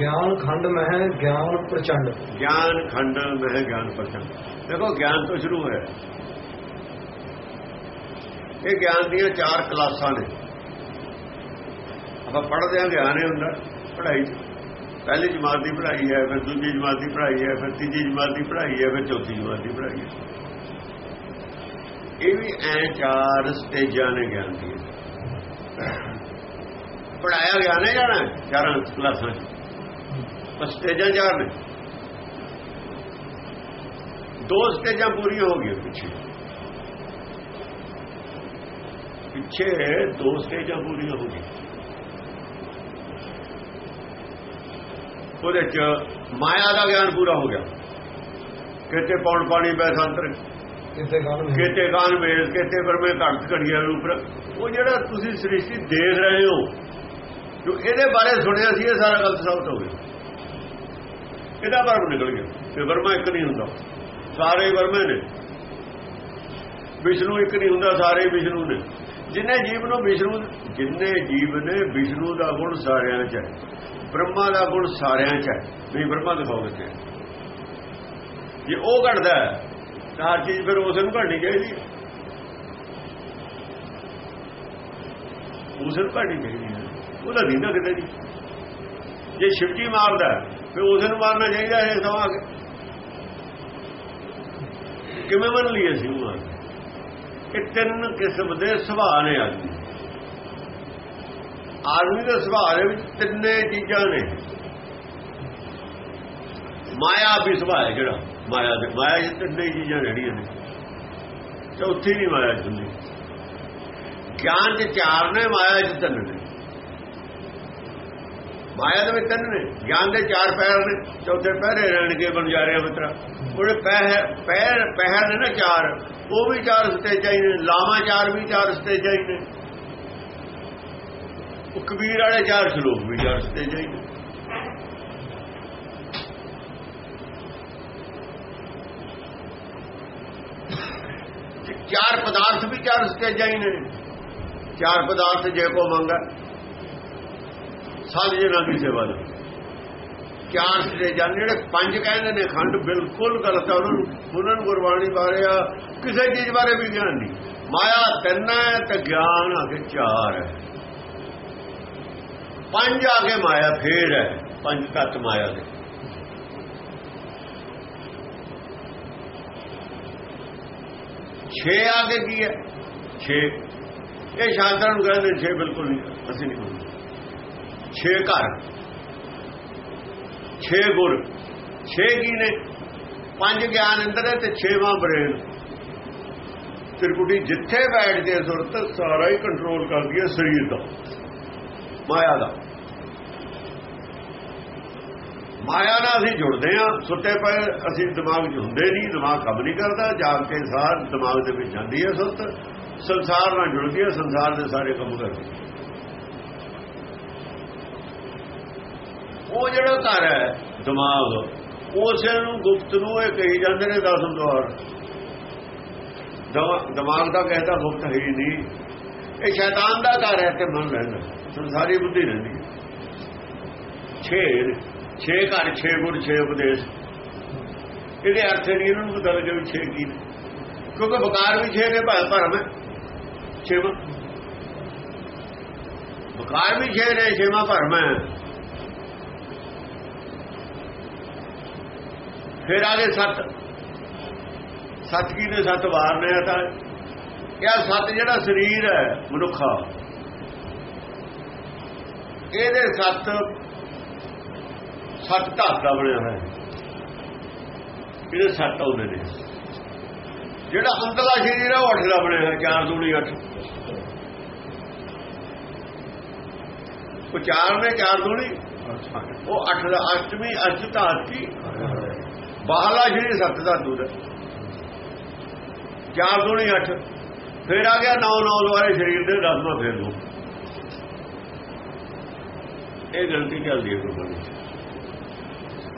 ਗਿਆਨ ਖੰਡ ਮਹਿ, ਗਿਆਨ ਪ੍ਰਚੰਡ। ਗਿਆਨ ਖੰਡ ਮਹਿ, ਗਿਆਨ ਪ੍ਰਚੰਡ। ਦੇਖੋ, ਗਿਆਨ ਤੋਂ ਸ਼ੁਰੂ ਹੋਇਆ। ਇਹ ਗਿਆਨ ਦੀਆਂ ਚਾਰ ਕਲਾਸਾਂ ਨੇ। ਆਪਾਂ ਪੜ੍ਹਦੇ ਆਂ ਗਿਆਨ ਹੀ ਹੁੰਦਾ, ਪੜ੍ਹਾਈ ਪਹਿਲੀ ਜਮਾਤ ਦੀ ਪੜ੍ਹਾਈ ਹੈ, ਫਿਰ ਦੂਜੀ ਜਮਾਤ ਦੀ ਪੜ੍ਹਾਈ ਹੈ, ਫਿਰ ਤੀਜੀ ਜਮਾਤ ਦੀ ਪੜ੍ਹਾਈ ਹੈ, ਫਿਰ ਚੌਥੀ ਜਮਾਤ ਦੀ ਪੜ੍ਹਾਈ ਹੈ। ਇਹ ਵੀ ਐ ਚਾਰ ਸਟੇਜਾਂ ਨੇ ਗਿਆਨ ਦੀਆਂ। ਪੜਾਇਆ ਗਿਆ ਨੇ ਜਾਣਾ ਚਾਰਾਂ ਕਲਾਸਾਂ ਚ? ਸਟੇਜਾਂ ਚਾਰ ਨੇ ਦੋ ਸਟੇਜਾਂ ਪੂਰੀਆਂ ਹੋ ਗਈਆਂ ਪਿੱਛੇ। ਪਿੱਛੇ ਦੋ ਸਟੇਜਾਂ ਪੂਰੀਆਂ ਹੋ ਗਈਆਂ। ਉਹਦੇ ਚ ਮਾਇਆ ਦਾ ਗਿਆਨ ਪੂਰਾ ਹੋ ਗਿਆ। ਕਿਤੇ ਪੌਣ ਪਾਣੀ ਬੈਸਾਂਤਰ ਕਿਤੇ ਗੱਲ ਨਹੀਂ ਕਿਤੇ ਗਾਨ ਵੇਲ ਕਿਤੇ ਪਰਮੇ ਘਟ ਘੜੀਆਂ ਰੂਪ ਉਹ ਜਿਹੜਾ ਤੁਸੀਂ ਸ੍ਰਿਸ਼ਟੀ ਦੇਖ ਰਹੇ ਹੋ ਜੋ ਇਹਦੇ ਬਾਰੇ ਸੁਣਿਆ ਸੀ ਇਹ ਸਾਰਾ ਗਲਤ ਸਾਬਤ ਹੋ ਗਿਆ। ਇਹਦਾ ਵਰਮ ਨਿਕਲ ਗਿਆ। ਤੇ ਵਰਮਾ ਇੱਕ ਨਹੀਂ ਹੁੰਦਾ। ਸਾਰੇ ਵਰਮੇ ਨੇ। ਵਿਸ਼ਨੂੰ ਇੱਕ ਨਹੀਂ ਹੁੰਦਾ, ਸਾਰੇ ਵਿਸ਼ਨੂੰ ਨੇ। ਜਿੰਨੇ ਜੀਵ ਨੂੰ ਵਿਸ਼ਨੂੰ ਜਿੰਨੇ ਜੀਵ ਨੇ, ਵਿਸ਼ਨੂੰ ਦਾ ਗੁਣ ਸਾਰਿਆਂ 'ਚ ਹੈ। ਬ੍ਰਹਮਾ ਦਾ ਗੁਣ ਸਾਰਿਆਂ 'ਚ ਹੈ। ਵੀ ਬ੍ਰਹਮਾ ਦਿਖਾਓ ਕਿਤੇ ਜੇ ਉਹ ਘਟਦਾ ਤਾਂ ਹਰ ਚੀਜ਼ ਫਿਰ ਉਸ ਨੂੰ ਘਟਣੀ ਚਾਹੀਦੀ ਹੈ। ਉਸ ਨੂੰ ਘਟਣੀ ਚਾਹੀਦੀ ਹੈ। ਉਹਦਾ ਦੀਨਾ ਕਿਤੇ ਨਹੀਂ ਜੇ ਸ਼ਿਵਜੀ ਮਾਰਦਾ ਫਿਰ ਉਸ ਨੂੰ ਮਾਰਨਾ ਚਾਹੀਦਾ ਹੈ ਸਵਾ ਕੇ। ਕਿਵੇਂ ਮੰਨ ਲਈਏ ਸੀ ਉਹ ਇਹ ਤਿੰਨ ਕਿਸਮ ਦੇ ਸੁਭਾਅ ਨੇ ਆਦਮੀ ਆਦਮੀ ਦੇ ਸੁਭਾਅ ਦੇ ਵਿੱਚ ਤਿੰਨੇ ਚੀਜ਼ਾਂ ਨੇ। ਮਾਇਆ ਵੀ ਸੁਭਾਅ ਹੈ ਜਿਹੜਾ। ਮਾਇਆ ਦੇ ਮਾਇਆ ਇਹ ਤਿੰਨੇ ਚੀਜ਼ਾਂ ਜਿਹੜੀਆਂ ਨੇ। ਚੌਥੀ ਨਹੀਂ ਮਾਇਆ ਹੁੰਦੀ। ਗਿਆਨ ਦੇ ਚਾਰ ਨੇ, ਮਾਇਆ ਚ ਤਿੰਨ ਨੇ। ਮਾਇਆ ਦੇ ਵਿੱਚ ਤਿੰਨ ਨੇ, ਗਿਆਨ ਦੇ ਚਾਰ ਪੈਰ ਨੇ, ਚੌਥੇ ਪਹਿਰੇ ਰਹਿਣਗੇ ਬਣ ਜਾ ਰਿਹਾ ਮਿੱਤਰਾ ਉਹਦੇ ਪੈਰ ਪੈਰ ਪਹਿਰ ਨੇ ਨਾ ਚਾਰ, ਉਹ ਵੀ ਚਾਰ ਸਟੇਜਾਂ ਨੇ ਲਾਮਾ ਚਾਰ ਵੀ ਚਾਰ ਸਟੇਜਾਂ ਨੇ। ਉਹ ਕਬੀਰ ਵਾਲੇ ਚਾਰ ਸ਼ਲੋਕ ਵੀ ਚਾਰ ਸਟੇਜਾਂ ਨੇ। ਚਾਰ ਪਦਾਰਥ ਵੀ ਚਾਰ ਸਟੇਜਾਂ ਹੀ ਨੇ। ਚਾਰ ਪਦਾਰਥ ਜੇ ਕੋ ਮੰਗਾ। ਸਾਧ ਜਨਾਂ ਦੀ ਸੇਵਾ ਦਾ ਚਾਰ ਸਟੇਜਾਂ ਜਿਹੜੇ ਪੰਜ ਕਹਿੰਦੇ ਨੇ ਖੰਡ, ਬਿਲਕੁਲ ਗਲਤ ਹੈ ਉਹਨਾਂ ਨੂੰ ਉਹਨਾਂ ਨੂੰ ਗੁਰਬਾਣੀ ਬਾਰੇ ਆ, ਕਿਸੇ ਚੀਜ਼ ਬਾਰੇ ਵੀ ਗਿਆਨ ਨਹੀਂ। ਮਾਇਆ ਤਿੰਨ ਹੈ ਤੇ ਗਿਆਨ ਆ ਕੇ ਚਾਰ ਹੈ। ਪੰਜ ਆ ਕੇ ਮਾਇਆ ਫੇਰ ਹੈ, ਪੰਜ ਤੱਤ ਮਾਇਆ ਦੇ। ਛੇ ਆ ਕੇ ਕੀ ਹੈ? ਛੇ। ਇਹ ਸ਼ਾਸਤਰਾਂ ਨੂੰ ਕਹਿੰਦੇ ਛੇ ਬਿਲਕੁਲ ਨਹੀਂ, ਅਸੀਂ ਨਹੀਂ ਕਹਿੰਦੇ ਛੇ ਘਰ, ਛੇ ਗੁਰ, ਛੇ ਕੀ ਨੇ ਪੰਜ ਗਿਆਨ ਅੰਦਰ ਹੈ ਤੇ ਛੇਵਾਂ ਬ੍ਰੇਨ। ਤਿਰਕੁਟੀ ਜਿੱਥੇ ਬੈਠ ਕੇ ਸੁਰਤ, ਸਾਰਾ ਹੀ ਕੰਟਰੋਲ ਕਰਦੀ ਹੈ ਸਰੀਰ ਦਾ, ਮਾਇਆ ਦਾ। ਮਾਇਆ ਨਾਲ ਅਸੀਂ ਜੁੜਦੇ ਆ ਸੁੱਤੇ ਪਏ, ਅਸੀਂ ਦਿਮਾਗ 'ਚ ਹੁੰਦੇ ਨਹੀਂ, ਦਿਮਾਗ ਕੰਮ ਨਹੀਂ ਕਰਦਾ, ਜਾਗ ਕੇ ਸਾਰ ਦਿਮਾਗ ਦੇ ਵਿੱਚ ਜਾਂਦੀ ਹੈ ਸੁਰਤ, ਸੰਸਾਰ ਨਾਲ ਜੁੜਦੀ ਹੈ, ਸੰਸਾਰ ਦੇ ਸਾਰੇ ਕੰਮ ਕਰਦੀ ਹੈ। ਉਹ ਜਿਹੜਾ ਘਰ ਹੈ, ਦਿਮਾਗ, ਉਸੇ ਨੂੰ ਗੁਪਤ ਨੂੰ ਇਹ ਕਹੀ ਜਾਂਦੇ ਨੇ ਦਸਮ ਦਵਾਰ। ਦਿਮਾਗ ਦਾ ਕਹਿਤਾ ਗੁਪਤ ਹੈ ਹੀ ਨਹੀਂ। ਇਹ ਸ਼ੈਤਾਨ ਦਾ ਘਰ ਹੈ ਤੇ ਮਨ ਰਹਿੰਦਾ। ਸੰਸਾਰੀ ਬੁੱਧੀ ਰਹਿੰਦੀ ਛੇ ਛੇ ਘਰ, ਛੇ ਗੁਰ ਛੇ ਉਪਦੇਸ਼। ਇਹਦੇ ਅਰਥ ਨਹੀਂ, ਇਹਨਾਂ ਨੂੰ ਪਤਾ ਲੱਗੇ ਵੀ ਛੇ ਕੀ ਕਿਉਂਕਿ ਵਕਾਰ ਵੀ ਛੇ ਨੇ, ਭਾਵੇਂ ਭਰਮ ਹੈ। ਛੇਵਾਂ। ਵਕਾਰ ਵੀ ਛੇ ਨੇ, ਛੇਵਾਂ ਭਰਮ ਹੈ। ਫਿਰ ਆਗੇ ਸੱਤ। ਸੱਤ ਕੀ ਨੇ ਸੱਤ ਵਾਰ ਨੇ ਤਾਂ? ਇਹ ਸੱਤ ਜਿਹੜਾ ਸਰੀਰ ਹੈ ਮਨੁੱਖਾ? ਇਹਦੇ ਸੱਤ ਸੱਤ ਧਾਤ ਦਾ ਬਣਿਆ ਹੋਇਆ ਇਹਦੇ ਸੱਤ ਆਉਂਦੇ ਨੇ। ਜਿਹੜਾ ਅੰਤਲਾ ਸਰੀਰ ਹੈ ਉਹ ਅੱਠ ਦਾ ਬਣਿਆ ਹੋਇਆ ਚਾਰ ਦੂਣੀ ਅੱਠ। ਉਹ ਚਾਰ ਨੇ ਚਾਰ ਦੂਣੀ? ਉਹ ਅੱਠ ਦਾ ਅਸ਼ਟਮੀ ਅਸ਼ਟ ਧਾਤ ਕੀ? ਬਾਹਲਾ ਜਿਹੜੀ ਸੱਤ ਦਾ ਦੂਰ ਚਾਰ ਦੂਣੀ ਅੱਠ। ਫਿਰ ਆ ਗਿਆ ਨੌ ਨੌ ਦੁਆਰੇ ਸਰੀਰ ਦੇ ਦਸਵਾਂ ਫੇਰ ਦੋ। ਇਹ ਗਲਤੀ ਚੱਲਦੀ ਹੈ ਗੁਰਬਾਣੀ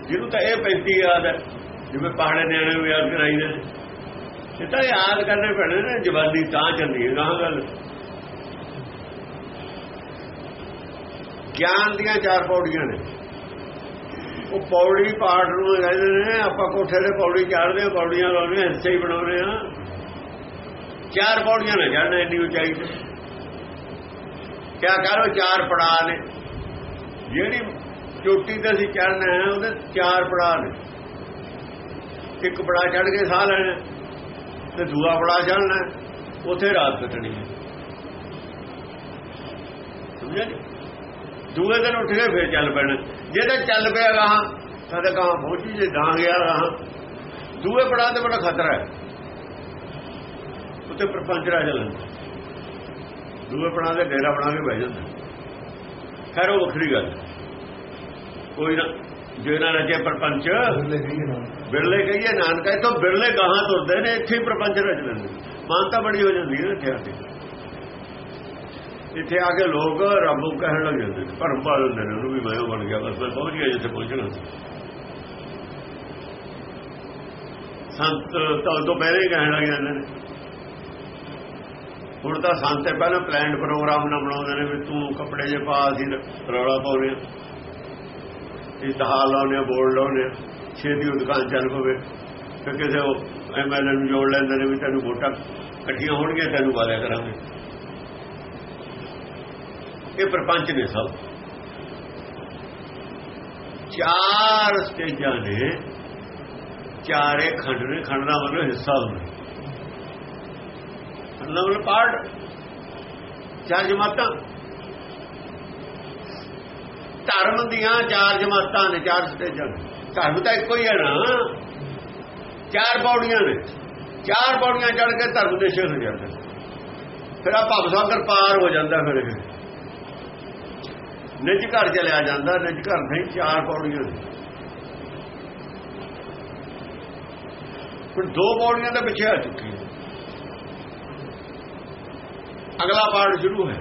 ਜਿਹਨੂੰ ਤਾਂ ਇਹ 35 ਯਾਦ ਹੈ, ਜਿਵੇਂ ਪਹਾੜੇ ਨਿਆਣੇ ਨੂੰ ਯਾਦ ਕਰਾਈਦੇ ਇਹ ਤਾਂ ਯਾਦ ਕਰਨੇ ਪੈਣੇ ਨੇ, ਜਵਾਨੀ ਤਾਂ ਚੱਲਦੀ ਹੈ ਗਾਂ ਗੱਲ। ਗਿਆਨ ਦੀਆਂ ਚਾਰ ਪੌੜੀਆਂ ਨੇ। ਉਹ ਪੌੜੀ ਪਾਠ ਨੂੰ ਕਹਿੰਦੇ ਨੇ, ਆਪਾਂ ਕੋਠੇ ਤੇ ਪੌੜੀ ਚੜ੍ਹਦੇ ਆ ਪੌੜੀਆਂ ਲਾਉਂਦੇ ਆ ਹਿੱਸੇ ਹੀ ਬਣਾਉਂਦੇ ਆ ਚਾਰ ਪੌੜੀਆਂ ਨਾ ਚੜ੍ਹਨਾ ਇੰਨੀ ਉਚਾਈ ਤੇ। ਕਿਆ ਕਰੋ, ਚਾਰ ਪੜਾਅ ਨੇ। ਜਿਹੜੀ ਚੋਟੀ ਤੇ ਅਸੀਂ ਚੜ੍ਹਨਾ ਹੈ, ਉਹਦੇ ਚਾਰ ਪੜਾਅ ਨੇ। ਇੱਕ ਪੜਾਅ ਚੜ੍ਹ ਕੇ ਸਾਹ ਲੈਣਾ, ਤੇ ਦੂਆ ਪੜਾਅ ਚੜ੍ਹਨਾ, ਉੱਥੇ ਰਾਤ ਕੱਟਣੀ ਹੈ। ਸਮਝਿਆ ਜੀ? ਦੂਏ ਦਿਨ ਉੱਠ ਕੇ ਫੇਰ ਚੱਲ ਪੈਣਾ। ਜੇ ਤਾਂ ਚੱਲ ਪਿਆ ਗਾਹਾਂ ਤਾਂ ਕਹਾਂ ਪਹੁੰਚੀ ਜੇ ਗਾਂ ਗਿਆ ਗਾਹਾਂ ਦੂਏ ਪੜਾਅ ਤੇ ਬੜਾ ਖਤਰਾ ਹੈ। ਉੱਤੇ ਪ੍ਰਪੰਚ ਰਾਜ ਲੈਂਦਾ ਦੂਏ ਪੜਾਅ ਦੇ ਡੇਰਾ ਬਣਾ ਕੇ ਬਹਿ ਜਾਂਦਾ। ਖੈਰ ਉਹ ਵੱਖਰੀ ਗੱਲ। ਕੋਈ ਨਾ ਜੇ ਨਾ ਰਚੇ ਪ੍ਰਪੰਚ ਬਿਰਲੇ ਕਹੀਏ ਨਾਨਕਾ। ਤੋਂ ਬਿਰਲੇ ਗਾਹਾਂ ਤੁਰਦੇ ਨੇ ਇੱਥੇ ਹੀ ਪ੍ਰਪੰਚ ਰਚ ਲੈਂਦੇ ਮਾਨਤਾ ਬੜੀ ਹੋ ਜਾਂਦੀ ਹੈ ਇੱਥੇ ਆ ਕੇ। ਇੱਥੇ ਆ ਕੇ ਲੋਕ ਰੱਬ ਨੂੰ ਕਹਿਣ ਲੱਗ ਜਾਂਦੇ ਨੇ, ਭਰਮ ਪਾ ਲੈਂਦੇ ਨੇ, ਉਹਨੂੰ ਵੀ ਮੈਂ ਉਹ ਬਣ ਗਿਆ, ਬਸ ਮੈਂ ਪਹੁੰਚ ਗਿਆ ਜਿੱਥੇ ਪਹੁੰਚਣਾ ਸੰਤ ਤਾਂ ਤੋਂ ਪਹਿਲੇ ਹੀ ਕਹਿਣ ਲੱਗ ਜਾਂਦੇ ਨੇ। ਹੁਣ ਤਾਂ ਸੰਤ ਤੇ ਪਹਿਲਾਂ ਪਲਾਨਡ ਪ੍ਰੋਗਰਾਮ ਨਾ ਬਣਾਉਂਦੇ ਨੇ ਵੀ ਤੂੰ ਕੱਪੜੇ ਜੇ ਪਾ, ਅਸੀਂ ਰੌਲਾ ਪਾਉਨੇ ਆ ਇਸ ਦਹਾ ਲਾਉਨੇ ਆ ਬੋਰਡ ਲਾਉਨੇ ਆ ਛੇਤੀ ਉਹ ਚੱਲ ਪਵੇ ਫਿਰ ਕਿਸੇ ਉਹ ਐਮਐਲਏ ਨੂੰ ਜੋੜ ਲੈਂਦੇ ਨੇ ਵੀ ਤੈਨੂੰ ਵੋਟਾਂ ਇਕੱਠੀਆਂ ਹੋਣਗੀਆਂ, ਤੈਨੂੰ ਵਾਲਿਆ ਕਰਾਂਗੇ। ਇਹ ਪ੍ਰਪੰਚ ਨੇ ਸਭ। ਚਾਰ ਸਟੇਜਾਂ ਨੇ, ਚਾਰੇ ਖੰਡ ਨੇ ਖੰਡਨਾ ਮਤਲਬ ਹਿੱਸਾ ਹੁੰਦਾ ਮਤਲਬ ਪਾਰਟ ਚਾਰ ਜਮਾਤਾਂ। ਧਰਮ ਦੀਆਂ ਚਾਰ ਜਮਾਤਾਂ ਨੇ, ਚਾਰ ਸਟੇਜਾਂ ਨੇ। ਧਰਮ ਤਾਂ ਇੱਕੋ ਹੀ ਹੈ ਨਾ। ਚਾਰ ਪੌੜੀਆਂ ਨੇ। ਚਾਰ ਪੌੜੀਆਂ ਚੜ ਕੇ ਧਰਮ ਦੇ ਸਿਰ ਹੋ ਜਾਂਦਾ ਫਿਰ ਆ ਭਵ ਪਾਰ ਹੋ ਜਾਂਦਾ ਫਿਰ ਇਹ। ਨਿਜ ਘਰ ਚਲਿਆ ਜਾਂਦਾ, ਨਿਜ ਘਰ ਨਹੀਂ, ਚਾਰ ਪੌੜੀਆਂ ਨੇ। ਹੁਣ ਦੋ ਪੌੜੀਆਂ ਤਾਂ ਪਿੱਛੇ ਆ ਚੁੱਕੀ ਹੈ ਅਗਲਾ ਪਾਠ ਸ਼ੁਰੂ ਹੈ।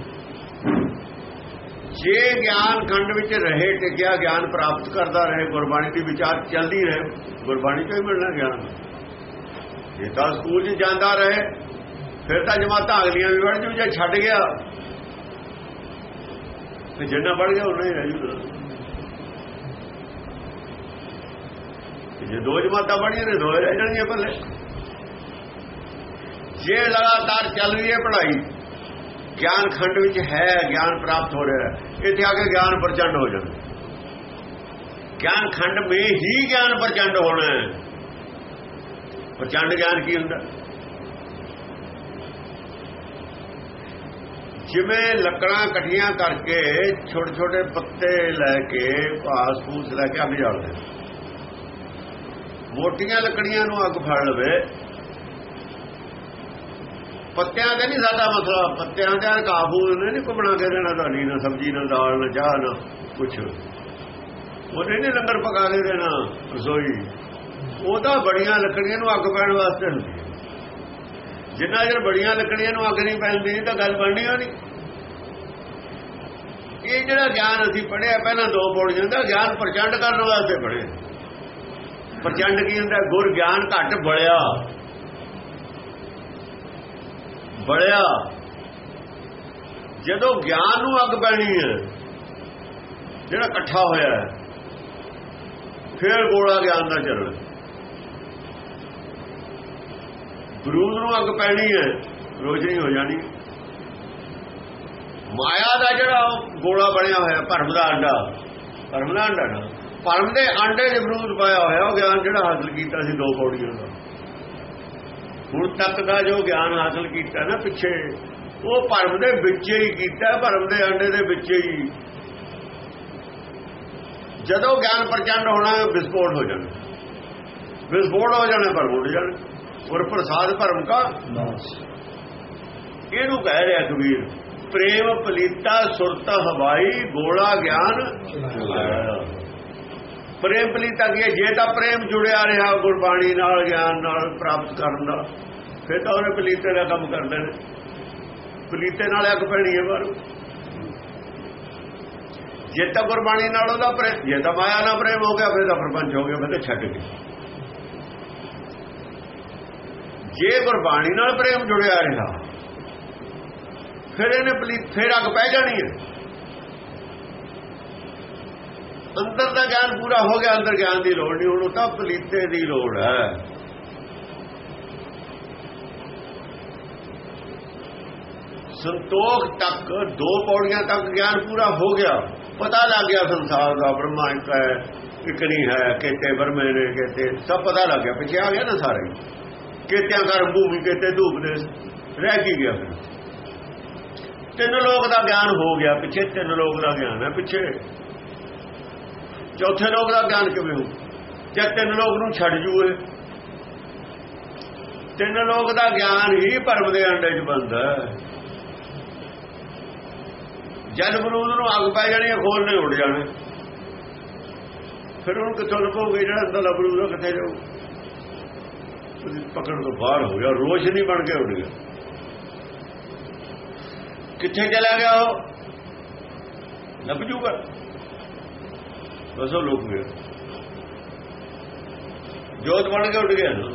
ਜੇ ਗਿਆਨ ਖੰਡ ਵਿੱਚ ਰਹੇ, ਟਿਕਿਆ ਗਿਆਨ ਪ੍ਰਾਪਤ ਕਰਦਾ ਰਹੇ, ਗੁਰਬਾਣੀ ਦੀ ਵਿਚਾਰ ਚੱਲਦੀ ਰਹੇ, ਗੁਰਬਾਣੀ ਤੋਂ ਹੀ ਮਿਲਣਾ ਗਿਆਨ। ਜੇ ਤਾਂ ਸਕੂਲ 'ਚ ਜਾਂਦਾ ਰਹੇ, ਫਿਰ ਤਾਂ ਜਮਾਤਾਂ ਅਗਲੀਆਂ ਵੀ ਵੜ ਜੂ ਜੇ ਛੱਡ ਗਿਆ। ਤੇ ਜਿੰਨਾ ਵੜ ਗਿਆ ਉਹਨਾਂ ਹੀ ਰਹਿ ਜੂ ਜੇ ਦੋ ਜਮਾਤਾਂ ਬੜੀਆਂ ਨੇ ਦੋ ਰਹਿ ਜਾਣਗੀਆਂ ਭੱਲੇ। ਜੇ ਲਗਾਤਾਰ ਚੱਲ ਰਹੀ ਹੈ ਪੜ੍ਹਾਈ, ਗਿਆਨ ਖੰਡ ਵਿੱਚ ਹੈ, ਗਿਆਨ ਪ੍ਰਾਪਤ ਹੋ ਰਿਹਾ ਹੈ, ਇੱਥੇ ਆ ਕੇ ਗਿਆਨ ਪ੍ਰਚੰਡ ਹੋ ਜਾਂਦਾ ਗਿਆਨ ਖੰਡ ਵਿੱਚ ਹੀ ਗਿਆਨ ਪ੍ਰਚੰਡ ਹੋਣਾ ਹੈ। ਪ੍ਰਚੰਡ ਗਿਆਨ ਕੀ ਹੁੰਦਾ? ਜਿਵੇਂ ਲੱਕੜਾਂ ਇਕੱਠੀਆਂ ਕਰਕੇ ਛੋਟੇ ਛੋਟੇ ਪੱਤੇ ਲੈ ਕੇ ਘਾਸ ਫੂਸ ਲੈ ਕੇ ਅੱਗ ਜਾਲਦੇ ਮੋਟੀਆਂ ਲੱਕੜੀਆਂ ਨੂੰ ਅੱਗ ਫੜ ਲਵੇ। ਪੱਤਿਆਂ ਦਾ ਨਹੀਂ ਸਾਡਾ ਮਸਲਾ। ਪੱਤਿਆਂ ਦਾ ਕਾਬੂ ਨੇ ਨਹੀਂ ਕੋ ਬਣਾ ਕੇ ਦੇਣਾ ਤੁਹਾਡੀ ਨਾ ਸਬਜ਼ੀ, ਨਾ ਦਾਲ, ਨਾ ਚਾਹ, ਨਾ ਕੁਛ। ਉਹਨੇ ਨਹੀਂ ਲੰਗਰ ਪਕਾ ਕੇ ਦੇਣਾ ਰਸੋਈ। ਉਹ ਤਾਂ ਬੜੀਆਂ ਲੱਕੜੀਆਂ ਨੂੰ ਅੱਗ ਪੈਣ ਵਾਸਤੇ ਹੁੰਦੀ ਜਿੰਨਾ ਚਿਰ ਬੜੀਆਂ ਲੱਕੜੀਆਂ ਨੂੰ ਅੱਗ ਨਹੀਂ ਪੈਂਦੀ ਤਾਂ ਗੱਲ ਬਣਨੀ ਹੋ ਨਹੀਂ ਇਹ ਜਿਹੜਾ ਗਿਆਨ ਅਸੀਂ ਪੜਿਆ ਪਹਿਲਾਂ ਦੋ ਪੌੜੀਆਂ ਜਾਂਦਾ, ਗਿਆਨ ਪ੍ਰਚੰਡ ਕਰਨ ਵਾਸਤੇ ਪੜਿਆ ਪ੍ਰਚੰਡ ਕੀ ਹੁੰਦਾ? ਗੁਰ ਗਿਆਨ ਘੱਟ ਬੜਿਆ। ਬੜਿਆ। ਜਦੋਂ ਗਿਆਨ ਨੂੰ ਅੱਗ ਪੈਣੀ ਹੈ, ਜਿਹੜਾ ਇਕੱਠਾ ਹੋਇਆ ਹੈ, ਫਿਰ ਗੋਲਾ ਗਿਆਨ ਦਾ ਚੱਲਣਾ ਬਰੂਦ ਨੂੰ ਅੱਗ ਪੈਣੀ ਹੈ ਰੋਸ਼ਨੀ ਹੋ ਜਾਣੀ। ਮਾਇਆ ਦਾ ਜਿਹੜਾ ਗੋਲਾ ਬਣਿਆ ਹੋਇਆ, ਭਰਮ ਦਾ ਅੰਡਾ, ਭਰਮ ਦਾ ਅੰਡਾ ਨਾ। ਭਰਮ ਦੇ ਆਂਡੇ 'ਚ ਬਰੂਦ ਪਾਇਆ ਹੋਇਆ, ਉਹ ਗਿਆਨ ਜਿਹੜਾ ਹਾਸਲ ਕੀਤਾ ਸੀ ਦੋ ਪੌੜੀਆਂ ਦਾ। ਹੁਣ ਤੱਕ ਦਾ ਜੋ ਗਿਆਨ ਹਾਸਲ ਕੀਤਾ ਨਾ ਪਿੱਛੇ, ਉਹ ਭਰਮ ਦੇ ਵਿੱਚ ਹੀ ਕੀਤਾ, ਭਰਮ ਦੇ ਅੰਡੇ ਦੇ ਵਿੱਚ ਹੀ। ਜਦੋਂ ਗਿਆਨ ਪ੍ਰਚੰਡ ਹੋਣਾ ਵਿਸਫੋਟ ਹੋ ਜਾਣਾ। ਵਿਸਫੋਟ ਹੋ ਜਾਣਾ ਪਰ ਉੱਡ ਜਾਣਾ। ਔਰ ਪ੍ਰਸਾਦ ਭਰਮ ਕਾ ਇਹਨੂੰ ਕਹਿ ਰਿਹਾ ਕਬੀਰ? ਪ੍ਰੇਮ ਪਲੀਤਾ ਸੁਰਤ ਹਵਾਈ, ਗੋਲਾ ਗਿਆਨ ਪ੍ਰੇਮ ਪਲੀਤਾ ਕੀ ਹੈ? ਜੇ ਤਾਂ ਪ੍ਰੇਮ ਜੁੜਿਆ ਰਿਹਾ ਗੁਰਬਾਣੀ ਨਾਲ, ਗਿਆਨ ਨਾਲ, ਪ੍ਰਾਪਤ ਕਰਨ ਦਾ, ਫਿਰ ਤਾਂ ਉਹਨੇ ਪਲੀਤੇ ਦਾ ਕੰਮ ਕਰਦੇ ਨੇ ਪਲੀਤੇ ਨਾਲ ਇੱਕ ਪੈਣੀ ਹੈ ਬਾਹਰ। ਜੇ ਤਾਂ ਗੁਰਬਾਣੀ ਨਾਲ ਉਹਦਾ ਪ੍ਰੇਮ ਜੇ ਤਾਂ ਮਾਇਆ ਨਾਲ ਪ੍ਰੇਮ ਹੋ ਗਿਆ, ਫਿਰ ਤਾਂ ਪ੍ਰਪੰਚ ਹੋ ਗਿਆ, ਫਿਰ ਤਾਂ ਛੱਡ ਗਿਆ। ਜੇ ਗੁਰਬਾਣੀ ਨਾਲ ਪ੍ਰੇਮ ਜੁੜਿਆ ਰਿਹਾ ਫਿਰ ਇਹਨੇ ਪਲੀਤ ਫਿਰ ਅੱਗ ਪੈ ਜਾਣੀ ਹੈ। ਅੰਦਰ ਦਾ ਗਿਆਨ ਪੂਰਾ ਹੋ ਗਿਆ, ਅੰਦਰ ਗਿਆਨ ਦੀ ਲੋੜ ਨਹੀਂ, ਹੁਣ ਉਹ ਤਾਂ ਪਲੀਤੇ ਦੀ ਲੋੜ ਹੈ। ਸੰਤੋਖ ਤੱਕ, ਦੋ ਪੌੜੀਆਂ ਤੱਕ ਗਿਆਨ ਪੂਰਾ ਹੋ ਗਿਆ। ਪਤਾ ਲੱਗ ਗਿਆ ਸੰਸਾਰ ਦਾ ਬ੍ਰਹਮਾ ਇੱਕ ਹੈ ਇੱਕ ਨਹੀਂ ਹੈ ਕਿਤੇ ਬਰਮੇ ਨੇ ਕਿਤੇ ਸਭ ਪਤਾ ਲੱਗ ਗਿਆ, ਪਿੱਛੇ ਆ ਗਿਆ ਨਾ ਸਾਰੇ। ਕਿਤਿਆਂ ਕਰ ਭੂਮੀ ਕਿਤੇ ਧੂਪ ਦੇ ਰਹਿ ਕੀ ਗਿਆ ਫਿਰ? ਤਿੰਨ ਲੋਕ ਦਾ ਗਿਆਨ ਹੋ ਗਿਆ, ਪਿੱਛੇ ਤਿੰਨ ਲੋਕ ਦਾ ਗਿਆਨ ਹੈ, ਪਿੱਛੇ। ਚੌਥੇ ਲੋਕ ਦਾ ਗਿਆਨ ਕਿਵੇਂ ਹੋ? ਜੇ ਤਿੰਨ ਲੋਕ ਨੂੰ ਛੱਡ ਜੂਏ, ਤਿੰਨ ਲੋਕ ਦਾ ਗਿਆਨ ਹੀ ਭਰਮ ਦੇ ਅੰਡੇ 'ਚ ਬੰਦਾ ਜਦ ਬਰੂਦ ਨੂੰ ਅੱਗ ਪੈ ਜਾਣੀ ਖੋਲ ਨੇ ਉੱਡ ਜਾਣੇ। ਫਿਰ ਉਹਨੂੰ ਕਿੱਥੋਂ ਲੱਭੋਗੇ ਜਿਹੜਾ ਅੰਦਰ ਬਰੂਦ ਉਹ ਕਿੱਥੇ ਜਾਊ ਪਕੜ ਤੋਂ ਬਾਹਰ ਹੋ ਗਿਆ ਰੋਸ਼ਨੀ ਬਣ ਕੇ ਉੱਡ ਗਿਆ ਕਿੱਥੇ ਚਲਾ ਗਿਆ ਉਹ? ਲੱਭ ਜੂਗਾ। ਬਸ ਉਹ ਲੁਕ ਗਿਆ ਜੋਤ ਬਣ ਕੇ ਉੱਡ ਗਿਆ। ਨਾ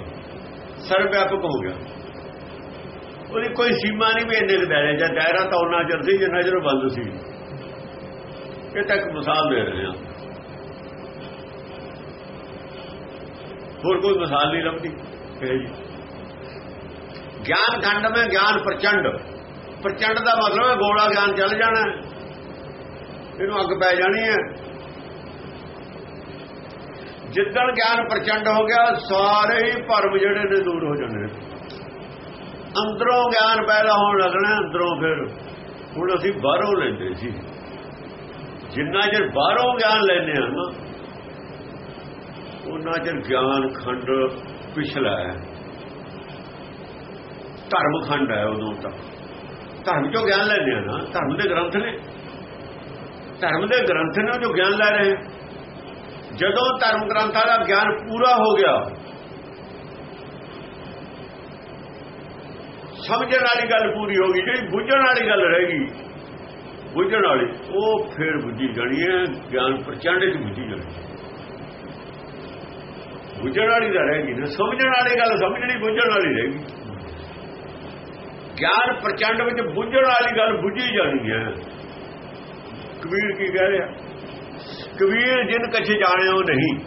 ਸਰਵ ਵਿਆਪਕ ਹੋ ਗਿਆ। ਉਹਦੀ ਕੋਈ ਸੀਮਾ ਨਹੀਂ ਵੀ ਇੰਨੇ ਕੁ ਦਾਇਰੇ ਜਾਂ ਦਾਇਰਾ ਤਾਂ ਉਹਨਾਂ ਚਿਰ ਸੀ ਜਿੰਨਾ ਚਿਰ ਬੰਦ ਸੀ। ਇਹ ਤੱਕ ਮਿਸਾਲ ਦੇ ਰਹੇ ਹਾਂ ਹੋਰ ਕੋਈ ਮਿਸਾਲ ਨਹੀਂ ਲੱਭਦੀ। ਗਿਆਨ ਖੰਡ ਮੈਂ ਗਿਆਨ ਪ੍ਰਚੰਡ। ਪ੍ਰਚੰਡ ਦਾ ਮਤਲਬ ਹੈ ਗੋਲਾ ਗਿਆਨ ਚੱਲ ਜਾਣਾ। ਇਹਨੂੰ ਅੱਗ ਪੈ ਜਾਣੀ ਹੈ। ਜਿੱਦਣ ਗਿਆਨ ਪ੍ਰਚੰਡ ਹੋ ਗਿਆ, ਸਾਰੇ ਹੀ ਭਰਮ ਜਿਹੜੇ ਨੇ ਦੂਰ ਹੋ ਜਾਣੇ ਅੰਦਰੋਂ ਗਿਆਨ ਪੈਦਾ ਹੋਣ ਲੱਗਣਾ, ਅੰਦਰੋਂ ਫਿਰ ਹੁਣ ਅਸੀਂ ਬਾਹਰੋਂ ਲੈਂਦੇ ਸੀ। ਜਿੰਨਾ ਚਿਰ ਬਾਹਰੋਂ ਗਿਆਨ ਲੈਨੇ ਆ ਨਾ ਉਹਨਾਂ ਚਿਰ ਗਿਆਨ ਖੰਡ ਪਿਛਲਾ ਹੈ। ਧਰਮ ਖੰਡ ਹੈ ਉਦੋਂ ਤੱਕ ਧਰਮ ਚੋਂ ਗਿਆਨ ਲੈਂਦੇ ਆ ਨਾ। ਧਰਮ ਦੇ ਗ੍ਰੰਥ ਨੇ। ਧਰਮ ਦੇ ਗ੍ਰੰਥ ਨੇ ਜੋ ਗਿਆਨ ਲੈ ਰਹੇ। ਜਦੋਂ ਧਰਮ ਗ੍ਰੰਥਾਂ ਦਾ ਗਿਆਨ ਪੂਰਾ ਹੋ ਗਿਆ, ਸਮਝਣ ਵਾਲੀ ਗੱਲ ਪੂਰੀ ਹੋ ਗਈ। ਜਿਹੜੀ ਬੁੱਝਣ ਵਾਲੀ ਗੱਲ ਰਹਿ ਗਈ, ਬੁੱਝਣ ਵਾਲੀ, ਉਹ ਫਿਰ ਬੁੱਝੀ ਜਾਣੀ ਹੈ। ਗਿਆਨ ਪ੍ਰਚੰਡ ਚ ਬੁੱਝੀ ਜਾਣੀ ਬੁੱਝਣ ਵਾਲੀ ਤਾਂ ਰਹਿ ਗਈ ਨਾ। ਸਮਝਣ ਵਾਲੀ ਗੱਲ ਸਮਝਣੀ ਬੁੱਝਣ ਵਾਲੀ ਰਹਿ ਗਈ। ਗਿਆਨ ਪ੍ਰਚੰਡ ਵਿੱਚ ਬੁੱਝਣ ਵਾਲੀ ਗੱਲ ਬੁੱਝੀ ਜਾਣੀ ਹੈ। ਕਬੀਰ ਕੀ ਕਹਿ ਰਿਹਾ? ਕਬੀਰ ਜਿਨ ਕਛ ਜਾਣਿਓ ਨਹੀਂ।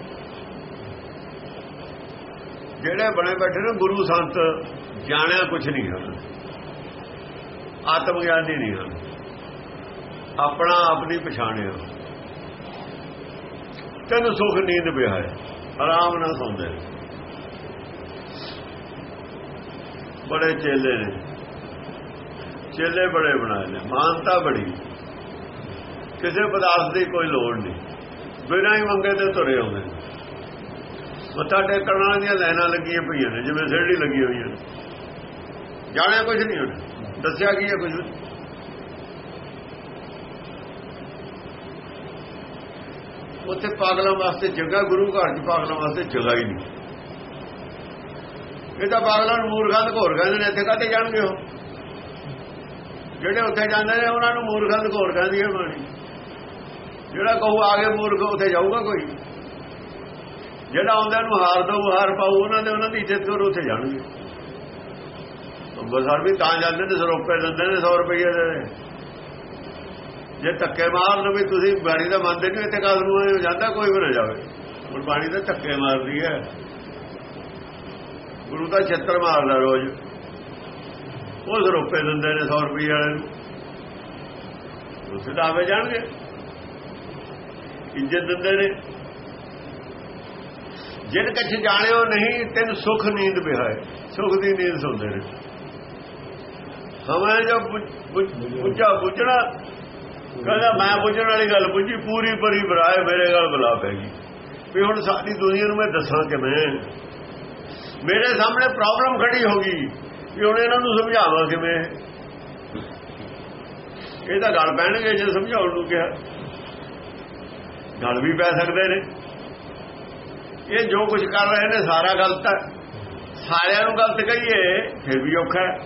ਜਿਹੜੇ ਬਣੇ ਬੈਠੇ ਨੇ, ਗੁਰੂ ਸੰਤ ਜਾਣਿਆ ਕੁਛ ਨਹੀਂ ਹਨ। ਆਤਮ ਗਿਆਨੀ ਨਹੀਂ ਹਨ। ਆਪਣਾ ਆਪ ਨਹੀਂ ਪਛਾਣਿਆ। ਤੈਨੂੰ ਸੁਖ, ਨੀਂਦ ਪਿਆ ਹੈ। ਆਰਾਮ ਨਾਲ ਸੌਂਦੇ ਨੇ। ਬੜੇ ਚੇਲੇ ਨੇ। ਚੇਲੇ ਬੜੇ ਬਣਾਏ ਨੇ, ਮਾਨਤਾ ਬੜੀ। ਕਿਸੇ ਪਦਾਰਥ ਦੀ ਕੋਈ ਲੋੜ ਨਹੀਂ। ਬਿਨਾਂ ਹੀ ਮੰਗੇ ਤੇ ਤੁਰੇ ਆਉਂਦੇ ਮੱਥਾ ਟੇਕਣ ਵਾਲਿਆਂ ਦੀਆਂ ਲਾਈਨਾਂ ਲੱਗੀਆਂ ਪਈਆਂ ਨੇ, ਜਿਵੇਂ ਸਿਰੜੀ ਲੱਗੀ ਹੋਈ ਹੈ। ਜਾਣਿਆ ਕੁਝ ਨਹੀਂ ਉਹਨੇ। ਦੱਸਿਆ ਕੀ ਹੈ ਕੁਝ ਉੱਥੇ ਪਾਗਲਾਂ ਵਾਸਤੇ ਜਗ੍ਹਾ, ਗੁਰੂ ਘਰ 'ਚ ਪਾਗਲਾਂ ਵਾਸਤੇ ਜਗ੍ਹਾ ਹੀ ਨਹੀਂ। ਇਹ ਤਾਂ ਪਾਗਲਾਂ ਨੂੰ ਮੂਰਖਾਂ ਦੇ ਘੋਰ ਕਹਿੰਦੇ ਨੇ, ਇੱਥੇ ਕਾਤੇ ਜਾਣਗੇ ਉਹ? ਜਿਹੜੇ ਉੱਥੇ ਜਾਂਦੇ ਨੇ, ਉਹਨਾਂ ਨੂੰ ਮੂਰਖਾਂ ਦੇ ਘੋਰ ਕਹਿੰਦੀ ਹੈ ਬਾਣੀ। ਜਿਹੜਾ ਕਹੂ ਆਗੇ ਮੂਰਖ ਉੱਥੇ ਜਾਊਗਾ ਕੋਈ? ਜਿਹੜਾ ਆਉਂਦਾ ਨੂੰ ਹਾਰ ਦੋ ਹਾਰ ਪਾਉ ਉਹਨਾਂ ਦੇ ਉਹਨਾਂ ਦੀ ਇੱਜ਼ਤ ਕਰੋ, ਉੱਥੇ ਜਾਣਗੇ। ਅੰਬਰਸਰ ਵੀ ਤਾਂ ਜਾਂਦੇ ਨੇ, ਸਰੋਪੇ ਦਿੰਦੇ ਨੇ 100 ਰੁਪਏ ਦੇ। ਜੇ ਧੱਕੇ ਮਾਰਨ ਵੀ ਤੁਸੀਂ ਬਾਣੀ ਦਾ ਮੰਨਦੇ ਨਹੀਂ ਇੱਥੇ ਕਾਲ ਨੂੰ ਜਾਂਦਾ, ਕੋਈ ਵੀ ਨਾ ਜਾਵੇ। ਹੁਣ ਬਾਣੀ ਤਾਂ ਧੱਕੇ ਮਾਰਦੀ ਹੈ। ਗੁਰੂ ਦਾ ਛੱਤਰ ਮਾਰਦਾ ਰੋਜ਼। ਉਸ ਸਰੋਪੇ ਦਿੰਦੇ ਨੇ 100 ਰੁਪਏ ਵਾਲੇ ਨੂੰ। ਉਸ ਦਾਵੇ ਜਾਣਗੇ। ਇੱਜ਼ਤ ਦਿੰਦੇ ਨੇ। ਜਿਨ ਕਛ ਜਾਣਿਓ ਨਹੀਂ, ਤੈਨੂੰ ਸੁਖ ਨੀਂਦ ਬਿਹਾਏ ਸੁਖ ਦੀ ਨੀਂਦ ਸੌਂਦੇ ਨੇ। ਹਮੇ ਜੋ ਬੁੱਝਾ ਬੁੱਝਣਾ ਕਹਿੰਦਾ, ਮੈਂ ਬੁੱਝਣ ਵਾਲੀ ਗੱਲ ਬੁੱਝੀ ਪੂਰੀ ਪਰੀ ਬਰਾਏ ਮੇਰੇ ਗੱਲ ਬੁਲਾ ਪੈ ਗਈ ਵੀ ਹੁਣ ਸਾਡੀ ਦੁਨੀਆ ਨੂੰ ਮੈਂ ਦੱਸਾਂ ਕਿਵੇਂ? ਮੇਰੇ ਸਾਹਮਣੇ ਪ੍ਰੋਬਲਮ ਖੜੀ ਹੋ ਗਈ, ਵੀ ਹੁਣ ਇਹਨਾਂ ਨੂੰ ਸਮਝਾਵਾਂ ਕਿਵੇਂ? ਇਹ ਤਾਂ ਗੱਲ ਪੈਣਗੇ ਜੇ ਸਮਝਾਉਣ ਨੂੰ ਕਿਹਾ। ਗੱਲ ਵੀ ਪੈ ਸਕਦੇ ਨੇ। ਇਹ ਜੋ ਕੁਝ ਕਰ ਰਹੇ ਨੇ, ਸਾਰਾ ਗਲਤ ਹੈ। ਸਾਰਿਆਂ ਨੂੰ ਗਲਤ ਕਹੀਏ, ਫਿਰ ਵੀ ਔਖਾ ਹੈ।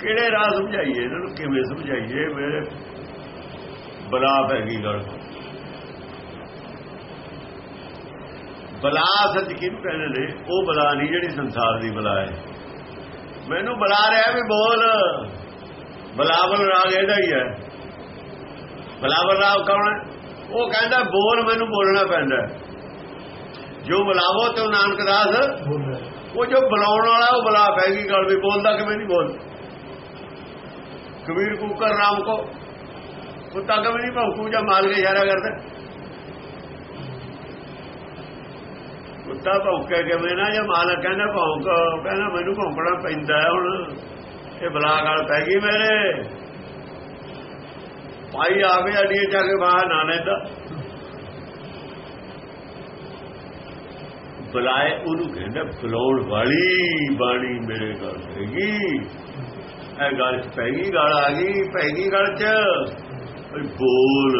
ਕਿਹੜੇ ਰਾਹ ਸਮਝਾਈਏ? ਇਹਨਾਂ ਨੂੰ ਕਿਵੇਂ ਸਮਝਾਈਏ? ਮੇਰੇ ਬਲਾ ਪੈ ਗਈ ਗੱਲ। ਬਲਾ ਸੱਚ ਕਿਹਨੂੰ ਕਹਿੰਦੇ ਨੇ? ਉਹ ਬਲਾ ਨਹੀਂ ਜਿਹੜੀ ਸੰਸਾਰ ਦੀ ਬਲਾ ਹੈ। ਮੈਨੂੰ ਬੁਲਾ ਰਿਹਾ ਵੀ ਬੋਲ। ਬਲਾਵਲ ਰਾਗ ਇਹਦਾ ਹੀ ਹੈ। ਬਲਾਵਲ ਰਾਗ ਕੌਣ ਹੈ? ਉਹ ਕਹਿੰਦਾ ਬੋਲ ਮੈਨੂੰ ਬੋਲਣਾ ਪੈਂਦਾ ਜੋ ਬੁਲਾਵੋ ਤੇ ਨਾਨਕ ਦਾਸ ਉਹ ਜੋ ਬੁਲਾਉਣ ਵਾਲਾ ਉਹ ਬੁਲਾ ਪੈਗੀ ਗੱਲ ਵੀ। ਬੋਲਦਾ ਕਿਵੇਂ ਨਹੀਂ ਬੋਲ ਕਬੀਰ ਕੂਕਰ ਰਾਮ ਕੋ ਕੁੱਤਾ ਕਿਵੇਂ ਨਹੀਂ ਭੌਂਕੂ ਜਾਂ ਮਾਲ ਕੇ ਕਰਦਾ ਕੁੱਤਾ ਭੌਂਕੇ ਕਿਵੇਂ ਨਾ ਜਾਂ ਮਾਲਕ ਕਹਿੰਦਾ ਭੌਂਕ ਕਹਿੰਦਾ ਮੈਨੂੰ ਭੌਂਕਣਾ ਪੈਂਦਾ ਹੁਣ। ਇਹ ਬਲਾ ਗੱਲ ਪੈ ਗਈ ਮੇਰੇ। ਭਾਈ ਆਵੇ ਅੜੀਏ ਜਾ ਕੇ ਬਾਹਰ ਨਾ ਲੈਂਦਾ। ਬੁਲਾਏ ਉਹਨੂੰ ਕਹਿੰਦਾ ਬੁਲਾਉਣ ਵਾਲੀ ਬਾਣੀ ਮੇਰੇ ਕੋਲ ਹੈਗੀ ਇਹ ਗੱਲ ਚ ਪੈ ਗਈ, ਗੱਲ ਆ ਗਈ, ਪੈ ਗਈ ਗੱਲ ਚ। ਓਏ ਬੋਲ।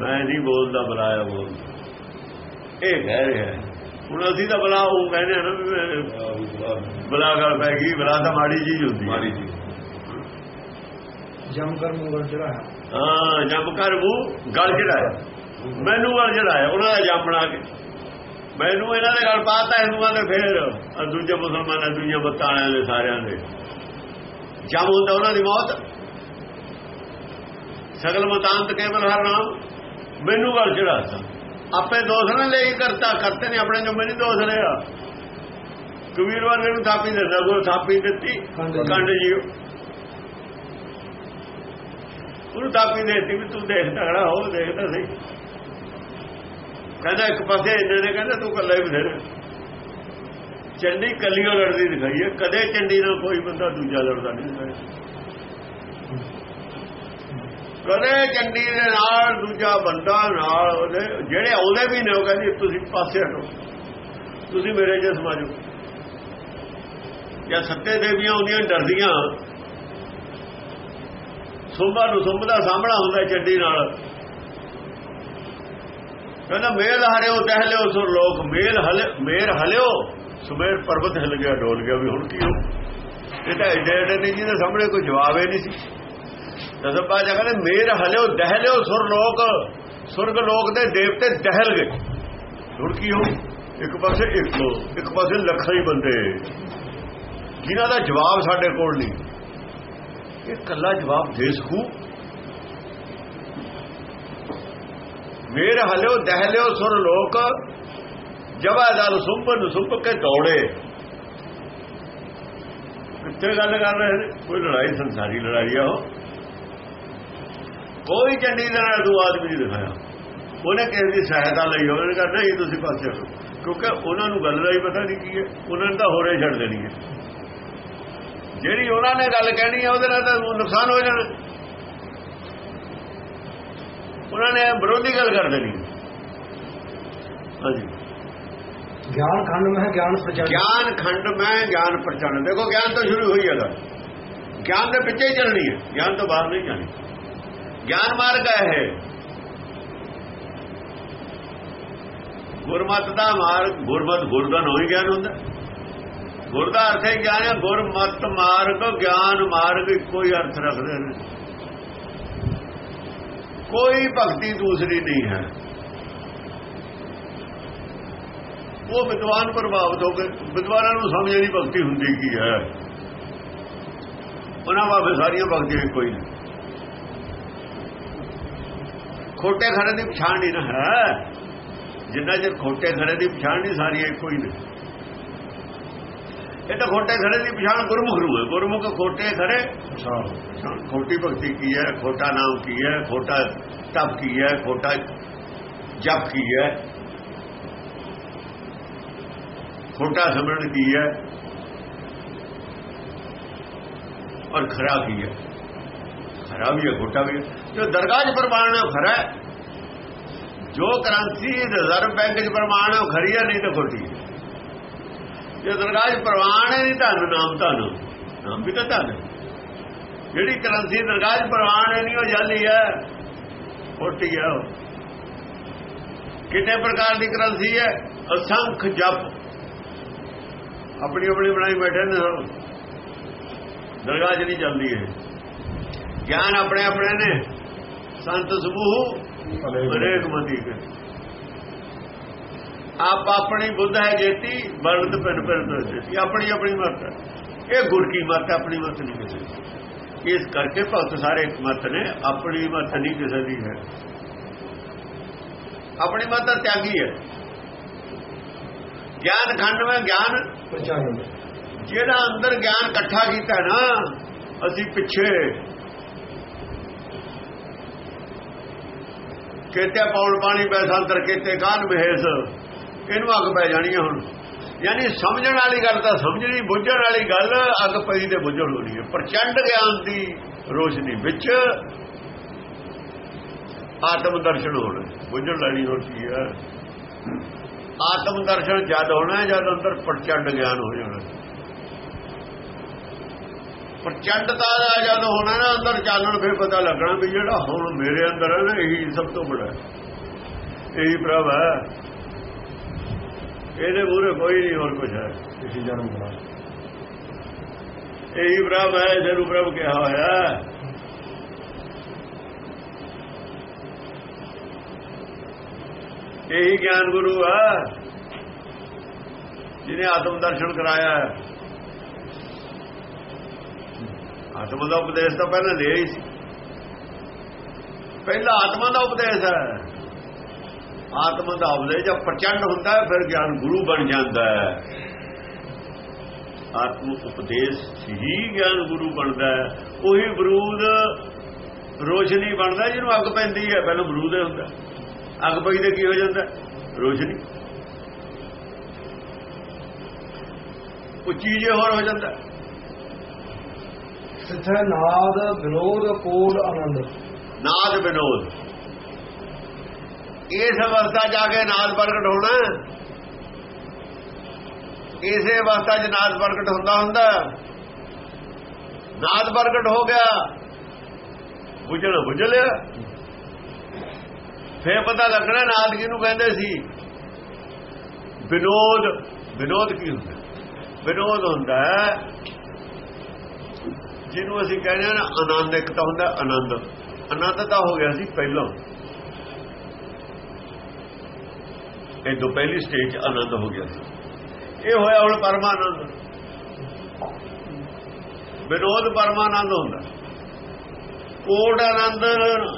ਮੈਂ ਨਹੀਂ ਬੋਲਦਾ ਬੁਲਾਇਆ ਬੋਲ। ਇਹ ਕਹਿ ਰਿਹਾ ਹੁਣ ਅਸੀਂ ਤਾਂ ਬੁਲਾ ਉਹ ਕਹਿੰਦੇ ਨਾ ਵੀ ਬੁਲਾ ਗੱਲ ਪੈ ਗਈ ਬੁਲਾ ਤਾਂ ਮਾੜੀ ਚੀਜ਼ ਹੁੰਦੀ ਮਾੜੀ ਚੀਜ਼। ਜਮ ਕਰ ਮੁਗਲ ਚੜਾਇਆ। ਹਾਂ ਜੰਮ ਕਰ ਮੂੰਹ ਗਲ ਚੜਾਇਆ। ਮੈਨੂੰ ਗਲ ਚੜਾਇਆ ਉਹਨਾਂ ਦਾ ਜੰਮ ਬਣਾ ਕੇ। ਮੈਨੂੰ ਇਹਨਾਂ ਦੇ ਗਲ ਪਾਤਾ ਹਿੰਦੂਆਂ ਦੇ ਫੇਰ ਦੂਜੇ ਮੁਸਲਮਾਨਾਂ ਦੁਨੀਆ ਬਤਾਣਿਆਂ ਦੇ ਸਾਰਿਆਂ ਦੇ। ਜੰਮ ਹੁੰਦਾ ਉਹਨਾਂ ਦੀ ਮੌਤ। ਸਗਲ ਮਤਾਂਤ ਕੇਵਲ ਹਰ ਨਾਮ ਮੈਨੂੰ ਗਲ ਚੜਾਤਾ ਆਪੇ ਦੋਸ਼ ਨਾ ਲਈ ਕਰਤਾ ਕਰਤੇ ਨੇ ਆਪਣੇ ਜੋ ਮੈਨੂੰ ਦੋਸ਼ ਲਿਆ। ਕਬੀਰ ਵਰਗੇ ਨੂੰ ਥਾਪੀ ਦਿੰਦਾ ਕੋਈ ਥਾਪੀ ਦਿੱਤੀ ਜੀ। ਕੰਡ ਜੀਓ ਉਹਨੂੰ ਥਾਪੀ ਦੇਤੀ ਵੀ ਤੂੰ ਦੇਖ ਤਗੜਾ ਹੋ ਦੇਖਦਾ ਸਹੀ। ਕਹਿੰਦਾ ਇੱਕ ਪਾਸੇ ਇੰਨੇ ਨੇ ਕਹਿੰਦਾ ਤੂੰ ਕੱਲਾ ਹੀ ਬਥੇਰਾ। ਚੰਡੀ ਕੱਲੀਓ ਲੜਦੀ ਦਿਖਾਈ ਹੈ ਕਦੇ ਚੰਡੀ ਨਾਲ ਕੋਈ ਬੰਦਾ ਦੂਜਾ ਲੜਦਾ ਨਹੀਂ ਦਿਖਾਇਆ ਕਦੇ ਚੰਡੀ ਦੇ ਨਾਲ, ਦੂਜਾ ਬੰਦਾ ਨਾਲ, ਉਹਦੇ ਜਿਹੜੇ ਆਉਂਦੇ ਵੀ ਨੇ, ਉਹ ਕਹਿੰਦੇ, ਤੁਸੀਂ ਪਾਸੇ ਹਟੋ। ਤੁਸੀਂ ਮੇਰੇ ਜੇ ਸਮਾਜੋ। ਜਾਂ ਸੱਤੇ ਦੇਵੀਆਂ ਆਉਂਦੀਆਂ, ਡਰਦੀਆਂ। ਸੁੰਭਾ ਨੂੰ ਸੁੰਭ ਦਾ ਸਾਹਮਣਾ ਹੁੰਦਾ ਚੰਡੀ ਨਾਲ। ਕਹਿੰਦਾ, ਮੇਲ ਹਰਿਓ ਦਹਿ ਲਿਓ ਸੁਰ ਲੋਕ, ਮੇਲ ਹਲੇ, ਮੇਰ ਹਲਿਓ, ਸੁਮੇਰ ਪਰਬਤ ਹਿਲ ਗਿਆ, ਡੋਲ ਗਿਆ, ਵੀ ਹੁਣ ਕੀ ਹੋ? ਇਹ ਤਾਂ ਐਡੇ ਏਡੇ ਨੇ ਜਿਹਦੇ ਸਾਹਮਣੇ ਕੋਈ ਜਵਾਬ ਹੀ ਨਹੀਂ ਸੀ। ਦਸਬਾ ਜਗ੍ਹਾ ਨੇ ਮੇਰ ਹਲਿਓ, ਦਹਿਲਿਓ ਸੁਰ ਲੋਕ। ਸੁਰਗ ਲੋਕ ਦੇ ਦੇਵਤੇ ਦਹਿਲ ਗਏ। ਹੁਣ ਕੀ ਹੋ ਇੱਕ ਪਾਸੇ ਇੱਕ ਇੱਕ ਪਾਸੇ ਲੱਖਾਂ ਹੀ ਬੰਦੇ। ਜਿਨ੍ਹਾਂ ਦਾ ਜਵਾਬ ਸਾਡੇ ਕੋਲ ਨਹੀਂ। ਇਹ ਕੱਲਾ ਜਵਾਬ ਦੇ ਸਕੂ? ਮੇਰ ਹਲਿਓ, ਦਹਿਲਿਓ ਸੁਰ ਲੋਕ, ਜਵਾ ਦਲ ਸੁੰਭਨ ਸੁੰਭ ਕੇ ਦੌੜੇ। ਕਿੱਥੇ ਗੱਲ ਕਰ ਰਹੇ ਕੋਈ ਲੜਾਈ, ਸੰਸਾਰੀ ਲੜਾਈ ਆ ਉਹ। ਕੋਈ ਚੰਡੀ ਦੇ ਨਾਲ ਦੋ ਆਦਮੀ ਨਹੀਂ ਦਿਖਾਇਆ। ਉਹਨੇ ਕਿਸੇ ਦੀ ਸਹਾਇਤਾ ਲਈ ਉਹਨੇ ਕਿਹਾ ਨਹੀਂ ਤੁਸੀਂ ਪਾਸੇ ਹਟੋ। ਕਿਉਂਕਿ ਉਹਨਾਂ ਨੂੰ ਗੱਲ ਦਾ ਹੀ ਪਤਾ ਨਹੀਂ ਕੀ ਹੈ। ਉਹਨਾਂ ਨੇ ਤਾਂ ਹੋਰੇ ਛੱਡ ਦੇਣੀ ਹੈ। ਜਿਹੜੀ ਉਹਨਾਂ ਨੇ ਗੱਲ ਕਹਿਣੀ ਹੈ ਉਹਦੇ ਨਾਲ ਤਾਂ ਨੁਕਸਾਨ ਹੋ ਜਾਣਾ। ਉਹਨਾਂ ਨੇ ਵਿਰੋਧੀ ਗੱਲ ਕਰ ਦੇਣੀ ਹੈ। ਹਾਂਜੀ। ਗਿਆਨ ਖੰਡ ਮੈਂ ਗਿਆਨ ਪ੍ਰਚੰਡ ਗਿਆਨ ਖੰਡ ਮੈਂ ਗਿਆਨ ਪ੍ਰਚੰਡ ਦੇਖੋ ਗਿਆਨ ਤੋਂ ਸ਼ੁਰੂ ਹੋਈ ਹੈ ਗੱਲ ਗਿਆਨ ਦੇ ਪਿੱਛੇ ਹੀ ਚੱਲਣੀ ਹੈ। ਗਿਆਨ ਤੋਂ ਬਾਹਰ ਨਹੀਂ ਜਾਣੀ ਗਿਆਨ ਮਾਰਗ ਹੈ ਇਹ। ਗੁਰਮਤ ਦਾ ਮਾਰਗ, ਗੁਰਮਤ ਗੁਰ ਦਾ ਗਿਆਨ ਹੁੰਦਾ। ਗੁਰ ਦਾ ਅਰਥ ਹੈ ਗਿਆਨ ਹੈ, ਗੁਰਮਤ ਮਾਰਗ, ਗਿਆਨ ਮਾਰਗ ਇੱਕੋ ਹੀ ਅਰਥ ਰੱਖਦੇ ਨੇ। ਕੋਈ ਭਗਤੀ ਦੂਸਰੀ ਨਹੀਂ ਹੈ। ਉਹ ਵਿਦਵਾਨ ਪ੍ਰਭਾਵਿਤ ਹੋ ਕੇ, ਵਿਦਵਾਨਾਂ ਨੂੰ ਸਮਝ ਨਹੀਂ ਭਗਤੀ ਹੁੰਦੀ ਕੀ ਹੈ? ਉਹਨਾਂ ਵਾਸਤੇ ਸਾਰੀਆਂ ਭਗਤੀਆਂ ਕੋਈ ਨਹੀਂ। ਖੋਟੇ ਖਰੇ ਦੀ ਪਛਾਣ ਨਹੀਂ ਨਾ ਹੈ। ਜਿੰਨਾ ਚਿਰ ਖੋਟੇ ਖਰੇ ਦੀ ਪਛਾਣ ਨਹੀਂ ਸਾਰੀਆਂ ਇੱਕੋ ਹੀ ਨੇ। ਇਹ ਤਾਂ ਖੋਟੇ ਖਰੇ ਦੀ ਪਛਾਣ ਗੁਰਮੁਖ ਨੂੰ ਹੈ। ਗੁਰਮੁਖ ਖੋਟੇ ਖਰੇ ਖੋਟੀ ਭਗਤੀ ਕੀ ਹੈ? ਖੋਟਾ ਨਾਮ ਕੀ ਹੈ? ਖੋਟਾ ਤਪ ਕੀ ਹੈ? ਖੋਟਾ ਜਪ ਕੀ ਹੈ? ਖੋਟਾ ਸਮਝਣ ਕੀ ਹੈ? ਔਰ ਖਰਾ ਕੀ ਹੈ? ਖਰਾ ਵੀ ਹੈ ਖੋਟਾ ਵੀ ਜੋ ਦਰਗਾਹ 'ਚ ਪ੍ਰਮਾਣ ਹੈ, ਉਹ ਖਰਾ ਜੋ ਕਰੰਸੀ ਰਿਜ਼ਰਵ ਬੈਂਕ 'ਚ ਪ੍ਰਮਾਣ ਹੈ, ਉਹ ਖਰੀ ਹੈ, ਨਹੀਂ ਤਾਂ ਖੋਟੀ ਹੈ। ਜੇ ਦਰਗਾਹ 'ਚ ਪ੍ਰਮਾਣ ਹੈ, ਨਹੀਂ ਧੰਨ, ਨਾਮ ਧੰਨ। ਨਾਮ ਵੀ ਤਾਂ ਧੰਨ ਜਿਹੜੀ ਕਰੰਸੀ ਦਰਗਾਹ 'ਚ ਪ੍ਰਮਾਣ ਹੈ, ਨਹੀਂ, ਉਹ ਜਾਲੀ ਹੈ ਖੋਟੀ ਹੈ ਉਹ। ਕਿੰਨੇ ਪ੍ਰਕਾਰ ਦੀ ਕਰੰਸੀ ਹੈ? ਅਸੰਖ ਜਪ। ਆਪਣੀ ਆਪਣੀ ਬਣਾਈ ਬੈਠੇ ਨੇ ਸਭ ਦਰਗਾਹ 'ਚ ਨਹੀਂ ਚੱਲਦੀ ਹੈ ਗਿਆਨ ਆਪਣੇ ਆਪਣੇ ਨੇ। ਸੰਤ ਸਮੂਹ ਅਨੇਕ ਮੰਦੀ ਕੇ ਆਪ ਆਪਣੀ ਬੁੱਧ ਹੈ ਜੇਤੀ ਵਰਦ ਪਿੰਨ ਪਿੰਨ ਤੋਂ ਜੇਤੀ। ਆਪਣੀ ਆਪਣੀ ਮਤ ਇਹ ਗੁਰ ਕੀ ਮਤ ਆਪਣੀ ਮਤ ਨਹੀਂ ਕਿਸੇ ਇਸ ਕਰਕੇ ਭਗਤ ਸਾਰੇ ਇੱਕ ਮਤ ਨੇ ਆਪਣੀ ਮਤ ਨਹੀਂ ਕਿਸੇ ਦੀ ਹੈ। ਆਪਣੀ ਮਤ ਦਾ ਤਿਆਗੀ ਹੈ। ਗਿਆਨ ਖੰਡ ਵਿੱਚ ਗਿਆਨ। ਪ੍ਰਚਾਰਨ ਜਿਹੜਾ ਅੰਦਰ ਗਿਆਨ ਇਕੱਠਾ ਕੀਤਾ ਨਾ ਅਸੀਂ ਪਿੱਛੇ ਕਿਤੇ ਪਾਉਣ ਪਾਣੀ ਬੈਸਾਂਤਰ ਕਿਤੇ ਕਾਨ ਮਹੇਸ ਇਹਨੂੰ ਅੱਗ ਪੈ ਜਾਣੀ ਹੈ ਹੁਣ? ਯਾਨੀ ਸਮਝਣ ਵਾਲੀ ਗੱਲ ਤਾਂ ਸਮਝਣੀ, ਬੁੱਝਣ ਵਾਲੀ ਗੱਲ ਅੱਗ ਪਈ ਤੇ ਬੁੱਝਣ ਹੋਣੀ ਹੈ ਪ੍ਰਚੰਡ ਗਿਆਨ ਦੀ ਰੋਸ਼ਨੀ ਵਿੱਚ ਆਤਮ ਦਰਸ਼ਨ ਹੋਣਾ। ਬੁੱਝਣ ਵਾਲੀ ਹੋਣੀ ਹੈ ਆਤਮ ਦਰਸ਼ਨ ਜਦ ਹੋਣਾ, ਜਦ ਅੰਦਰ ਪ੍ਰਚੰਡ ਗਿਆਨ ਹੋ ਜਾਣਾ। ਪ੍ਰਚੰਡਤਾ ਦਾ ਜਦ ਹੋਣਾ ਨਾ ਅੰਦਰ ਚਾਲਣ ਫਿਰ ਪਤਾ ਲੱਗਣਾ ਵੀ ਜਿਹੜਾ ਹੁਣ ਮੇਰੇ ਅੰਦਰ ਹੈ ਨਾ ਇਹੀ ਸਭ ਤੋਂ ਬੜਾ ਇਹੀ ਪ੍ਰਭ ਹੈ। ਇਹਦੇ ਮੂਰੇ ਕੋਈ ਨਹੀਂ ਹੋਰ ਕੁਝ ਹੈ। ਕਿਸੇ ਜਨਮ ਬਣਾ ਇਹੀ ਪ੍ਰਭ ਹੈ ਜਿਹਨੂੰ ਪ੍ਰਭ ਕਿਹਾ ਹੋਇਆ ਇਹੀ ਗਿਆਨ ਗੁਰੂ ਹੈ ਜਿਹਨੇ ਆਤਮ ਦਰਸ਼ਨ ਕਰਾਇਆ ਹੈ। ਆਤਮਾ ਦਾ ਉਪਦੇਸ਼ ਤਾਂ ਪਹਿਲਾਂ ਲਿਆ ਹੀ ਸੀ। ਪਹਿਲਾਂ ਆਤਮਾ ਦਾ ਉਪਦੇਸ਼ ਹੈ। ਆਤਮਾ ਦਾ ਉਪਦੇਸ਼ ਜਦ ਪ੍ਰਚੰਡ ਹੁੰਦਾ ਹੈ, ਫਿਰ ਗਿਆਨ ਗੁਰੂ ਬਣ ਜਾਂਦਾ ਹੈ। ਆਤਮ ਉਪਦੇਸ਼ ਹੀ ਗਿਆਨ ਗੁਰੂ ਬਣਦਾ ਹੈ। ਉਹੀ ਬਰੂਦ ਰੋਸ਼ਨੀ ਬਣਦਾ ਜਿਹਨੂੰ ਅੱਗ ਪੈਂਦੀ ਹੈ। ਪਹਿਲਾਂ ਬਰੂਦ ਹੁੰਦਾ ਅੱਗ ਪਈ ਤੇ ਕੀ ਹੋ ਜਾਂਦਾ ਰੋਸ਼ਨੀ। ਉਹ ਚੀਜ਼ ਹੋਰ ਹੋ ਜਾਂਦਾ ਸਿੱਧਾ ਨਾਦ, ਵਿਨੋਦ ਕੋਲ ਆਨੰਦ। ਨਾਦ, ਵਿਨੋਦ। ਇਸ ਅਵਸਥਾ ਜਾ ਕੇ ਨਾਦ ਪ੍ਰਗਟ ਹੋਣਾ। ਇਸੇ ਅਵਸਥਾ 'ਚ ਨਾਦ ਪ੍ਰਗਟ ਹੁੰਦਾ ਹੁੰਦਾ। ਨਾਦ ਪ੍ਰਗਟ ਹੋ ਗਿਆ। ਬੁਝਣਾ ਬੁਝ ਲਿਆ। ਫੇਰ ਪਤਾ ਲੱਗਣਾ ਨਾਦ ਕਿਹਨੂੰ ਕਹਿੰਦੇ ਸੀ? ਵਿਨੋਦ। ਵਿਨੋਦ ਕੀ ਹੁੰਦਾ? ਵਿਨੋਦ ਹੁੰਦਾ ਜਿਹਨੂੰ ਅਸੀਂ ਕਹਿੰਦੇ ਆ ਨਾ ਆਨੰਦ, ਇੱਕ ਤਾਂ ਹੁੰਦਾ ਆਨੰਦ। ਆਨੰਦ ਤਾਂ ਹੋ ਗਿਆ ਸੀ ਪਹਿਲਾਂ। ਇਹ ਦੋ ਪਹਿਲੀ ਸਟੇਜ 'ਚ ਆਨੰਦ ਹੋ ਗਿਆ ਸੀ। ਇਹ ਹੋਇਆ ਹੁਣ ਪਰਮਾਨੰਦ। ਵਿਨੋਦ ਪਰਮਾਨੰਦ ਹੁੰਦਾ। ਕੋਟ ਆਨੰਦ,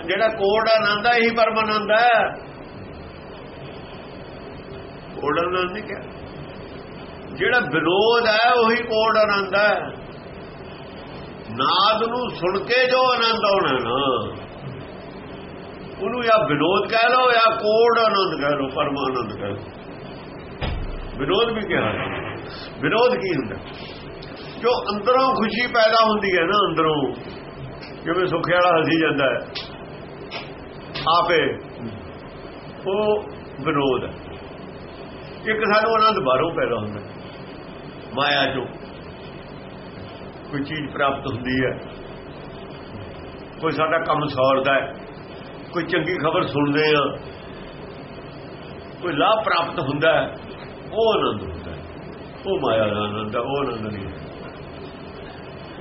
ਜਿਹੜਾ ਕੋਟ ਆਨੰਦ ਹੈ ਇਹੀ ਪਰਮਾਨੰਦ ਹੈ। ਕੋਟ ਆਨੰਦ ਨਹੀਂ ਕਿਹਾ। ਜਿਹੜਾ ਵਿਨੋਦ ਹੈ, ਉਹੀ ਕੋਟ ਆਨੰਦ ਹੈ। ਨਾਦ ਨੂੰ ਸੁਣ ਕੇ ਜੋ ਆਨੰਦ ਆਉਣਾ ਨਾ, ਉਹਨੂੰ ਜਾਂ ਵਿਨੋਦ ਕਹਿ ਲਓ ਜਾਂ ਕੋੜ ਆਨੰਦ ਕਹਿ ਲਓ ਪਰਮਾਨੰਦ ਕਹਿ ਲਓ। ਵਿਨੋਦ ਵੀ ਕਿਹਾ ਵਿਨੋਦ ਕੀ ਹੁੰਦਾ? ਜੋ ਅੰਦਰੋਂ ਖੁਸ਼ੀ ਪੈਦਾ ਹੁੰਦੀ ਹੈ ਨਾ ਅੰਦਰੋਂ, ਜਿਵੇਂ ਸੁੱਖੇ ਵਾਲਾ ਹਸੀ ਜਾਂਦਾ ਹੈ, ਆਪੇ ਉਹ ਵਿਨੋਦ ਹੈ। ਇੱਕ ਸਾਨੂੰ ਆਨੰਦ ਬਾਹਰੋਂ ਪੈਦਾ ਹੁੰਦਾ ਮਾਇਆ ਚੋਂ। ਕੋਈ ਚੀਜ਼ ਪ੍ਰਾਪਤ ਹੁੰਦੀ ਹੈ। ਕੋਈ ਸਾਡਾ ਕੰਮ ਸੌਰਦਾ ਹੈ। ਕੋਈ ਚੰਗੀ ਖਬਰ ਸੁਣਦੇ ਆ ਕੋਈ ਲਾਭ ਪ੍ਰਾਪਤ ਹੁੰਦਾ ਹੈ। ਉਹ ਆਨੰਦ ਹੁੰਦਾ ਉਹ ਮਾਇਆ ਦਾ ਆਨੰਦ ਹੈ, ਉਹ ਆਨੰਦ ਨਹੀਂ ਹੈ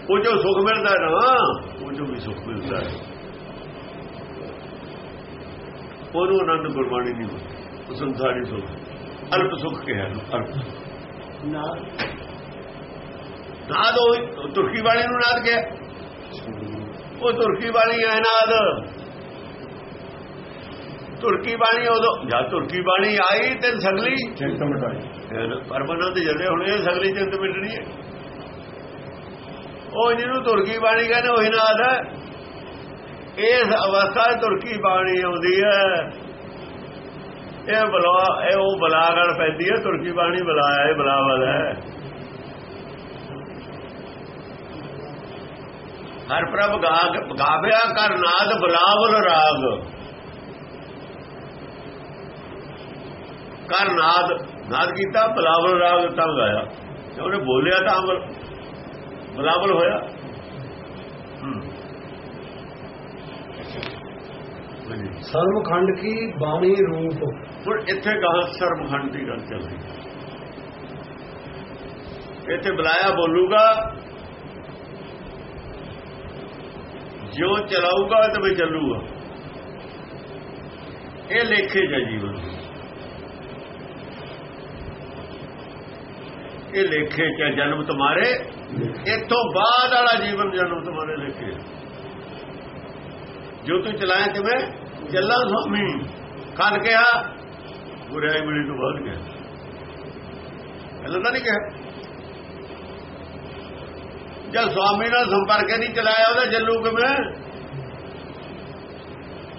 ਉਹ ਜੋ ਸੁਖ ਮਿਲਦਾ ਹੈ ਨਾ, ਉਹ ਜੋ ਵੀ ਸੁਖ ਮਿਲਦਾ ਹੈ। ਉਹਨੂੰ ਆਨੰਦ ਗੁਰਬਾਣੀ ਨਹੀਂ ਹੁੰਦਾ ਉਹ ਸੰਸਾਰੀ ਸੁਖ। ਅਲਪ ਸੁਖ ਕਿਹਾ ਅਲਪ ਨਾਦ ਨਾਦ ਉਹ ਤੁਰਕੀ ਵਾਲੇ ਨੂੰ ਨਾਦ ਕਿਹਾ। ਉਹ ਤੁਰਕੀ ਵਾਲੀ ਹੈ ਨਾਦ। ਤੁਰਕੀ ਬਾਣੀ ਉਦੋਂ ਜਦ ਤੁਰਕੀ ਬਾਣੀ ਆਈ ਤੇ ਸਗਲੀ ਚਿੰਤ ਮਟਾਈ। ਪਰਮਾਨੰਦ ਜਦੇ ਹੁਣ ਇਹ ਸਗਲੀ ਚਿੰਤ ਮਿਟਣੀ ਹੈ। ਉਹ ਜਿਹਨੂੰ ਤੁਰਕੀ ਬਾਣੀ ਕਹਿੰਦੇ ਉਹੀ ਨਾਦ ਹੈ। ਇਸ ਅਵਸਥਾ ਤੁਰਕੀ ਬਾਣੀ ਆਉਂਦੀ ਹੈ। ਇਹ ਬਲਾ ਇਹ ਉਹ ਬਲਾਗੜ ਪੈਂਦੀ ਹੈ ਤੁਰਕੀ ਬਾਣੀ ਬਲਾਇਆ ਇਹ ਬਲਾਵਲ ਹੈ। ਹਰ ਪ੍ਰਭ ਗਾਵਿਆ ਕਰ ਨਾਦ ਬਲਾਵਲ ਰਾਗ। ਕਰ ਨਾਦ ਨਾਦ ਕੀਤਾ ਬਲਾਵਲ ਰਾਗ ਤਾਂ ਗਾਇਆ। ਤੇ ਉਹਨੇ ਬੋਲਿਆ ਤਾਂ ਬਲਾਵਲ ਹੋਇਆ। ਸਰਵਖੰਡ ਕੀ ਬਾਣੀ ਰੂਪ? ਹੁਣ ਇੱਥੇ ਗਾਹ ਸਰਬਖੰਡ ਦੀ ਗੱਲ ਚੱਲ ਰਹੀ ਇੱਥੇ ਬੁਲਾਇਆ ਬੋਲੂਗਾ ਜੋ ਚਲਾਊਗਾ ਤੇ ਮੈਂ ਚੱਲੂਗਾ। ਇਹ ਲੇਖੇ ਜਾ ਜੀਵਨ। ਇਹ ਲੇਖੇ ਚ ਜਨਮ ਤੁਹਾਰੇ। ਇਤੋਂ ਬਾਅਦ ਵਾਲਾ ਜੀਵਨ ਜਨਮ ਤੁਹਾਰੇ ਲੇਖੇ। ਜੋ ਤੂੰ ਚਲਾਇਆ ਕਿਵੇਂ ਚੱਲਾਂ ਸੁਆਮੀ ਕਦ ਕਿਹਾ? ਬੁਰਾਈ ਮਿਲੀ ਤੋਂ ਬਾਅਦ ਕਿਹਾ। ਪਹਿਲਾਂ ਤਾਂ ਨਹੀਂ ਕਿਹਾ। ਜਦ ਸਵਾਮੀ ਨਾਲ ਸੰਪਰਕ ਨਹੀਂ ਚਲਾਇਆ ਉਹਦਾ ਜੱਲੂ ਕਿਵੇਂ?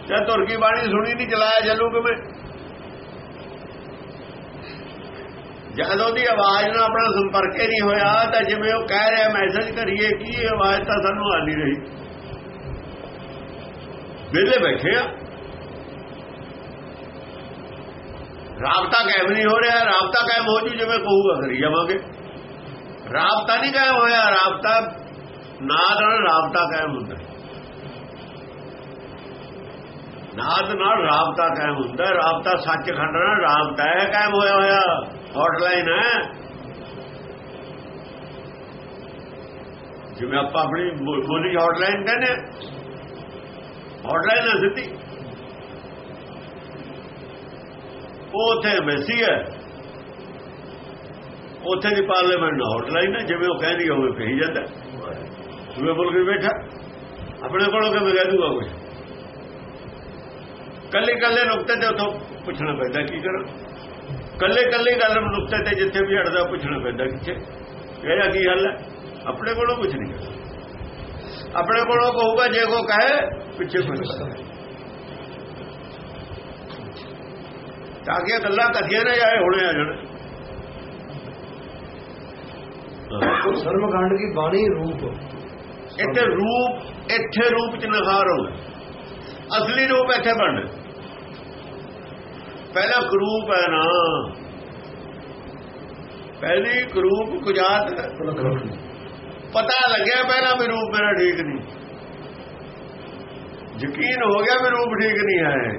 ਜਦ ਤੁਰਕੀ ਬਾਣੀ ਸੁਣੀ ਨਹੀਂ ਚਲਾਇਆ ਜੱਲੂ ਕਿਵੇਂ? ਜਦ ਉਹਦੀ ਆਵਾਜ਼ ਨਾਲ ਆਪਣਾ ਸੰਪਰਕ ਹੀ ਨਹੀਂ ਹੋਇਆ ਤਾਂ ਜਿਵੇਂ ਉਹ ਕਹਿ ਰਿਹਾ ਮੈਸੇਜ ਕਰੀਏ, ਕੀ ਇਹ ਆਵਾਜ਼ ਤਾਂ ਸਾਨੂੰ ਆ ਨਹੀਂ ਰਹੀ? ਵਿਹਲੇ ਬੈਠੇ ਆ। ਰਾਬਤਾ ਕਾਇਮ ਨਹੀਂ ਹੋ ਰਿਹਾ, ਰਾਬਤਾ ਕਾਇਮ ਹੋ ਜੂ ਜਿਵੇਂ ਕਹੂਗਾ ਕਰੀ ਜਾਵਾਂਗੇ। ਰਾਬਤਾ ਨਹੀਂ ਕਾਇਮ ਹੋਇਆ, ਰਾਬਤਾ ਨਾਦ ਨਾਲ ਰਾਬਤਾ ਕਾਇਮ ਹੁੰਦਾ ਹੈ। ਨਾਦ ਨਾਲ ਰਾਬਤਾ ਕਾਇਮ ਹੁੰਦਾ ਰਾਬਤਾ ਸੱਚਖੰਡ ਨਾਲ ਰਾਬਤਾ ਹੈ, ਕਾਇਮ ਹੋਇਆ ਹੋਇਆ, ਹੌਟਲਾਈਨ ਹੈ। ਜਿਵੇਂ ਆਪਾਂ ਆਪਣੀ ਬੋ- ਬੋਲੀ ਹੌਟਲਾਈਨ ਕਹਿੰਦੇ ਹੌਟਲਾਈਨ ਹੈ ਸਿੱਧੀ। ਉਹ ਉੱਥੇ ਮੈਸੀ ਹੈ। ਉੱਥੇ ਦੀ ਪਾਰਲੀਮੈਂਟ ਹੌਟਲਾਈਨ ਹੈ, ਜਿਵੇਂ ਉਹ ਕਹਿੰਦੀ ਹੋਵੇ ਕਹੀ ਜਾਂਦਾ ਜਿਵੇਂ ਬੋਲ ਕੇ ਬੈਠਾ। ਆਪਣੇ ਕੋਲੋਂ ਕਿਵੇਂ ਕਹਿ ਦੂਗਾ ਕੁਝ ਕੱਲੇ ਕੱਲੇ ਨੁਕਤੇ ਤੇ ਉਥੋਂ ਪੁੱਛਣਾ ਪੈਂਦਾ, ਕੀ ਕਰਾਂ? ਕੱਲੇ ਕੱਲੇ ਗੱਲ ਨੁਕਤੇ ਤੇ ਜਿੱਥੇ ਵੀ ਹਟਦਾ ਪੁੱਛਣਾ ਪੈਂਦਾ, ਕਿੱਥੇ? ਇਹਦਾ ਕੀ ਹੱਲ ਹੈ? ਆਪਣੇ ਕੋਲੋਂ ਕੁਝ ਨਹੀਂ ਕਰਦਾ ਆਪਣੇ ਕੋਲੋਂ ਕਹੂਗਾ, ਜੇ ਕੋ ਕਹੇ, ਪਿੱਛੇ ਪੁੱਛਦਾ ਤਾਂ ਕਿ ਗੱਲਾਂ ਕਥੀਆਂ ਨਾ ਜਾਏ, ਹੁਣੇ ਆ ਜਾਣ। ਸਰਮਖੰਡ ਕੀ ਬਾਣੀ ਰੂਪ? ਇੱਥੇ ਰੂਪ ਇੱਥੇ ਰੂਪ ਚ ਨਖਾਰ ਹੋ ਅਸਲੀ ਰੂਪ ਇੱਥੇ ਬਣ ਪਹਿਲਾ ਕਰੂਪ ਹੈ ਨਾ। ਪਹਿਲੀ ਕਰੂਪ ਕੁਜਾਤ ਪਤਾ ਲੱਗਿਆ ਪਹਿਲਾਂ ਵੀ ਰੂਪ ਮੇਰਾ ਠੀਕ ਨਹੀਂ। ਯਕੀਨ ਹੋ ਗਿਆ ਵੀ ਰੂਪ ਠੀਕ ਨਹੀਂ ਹੈ।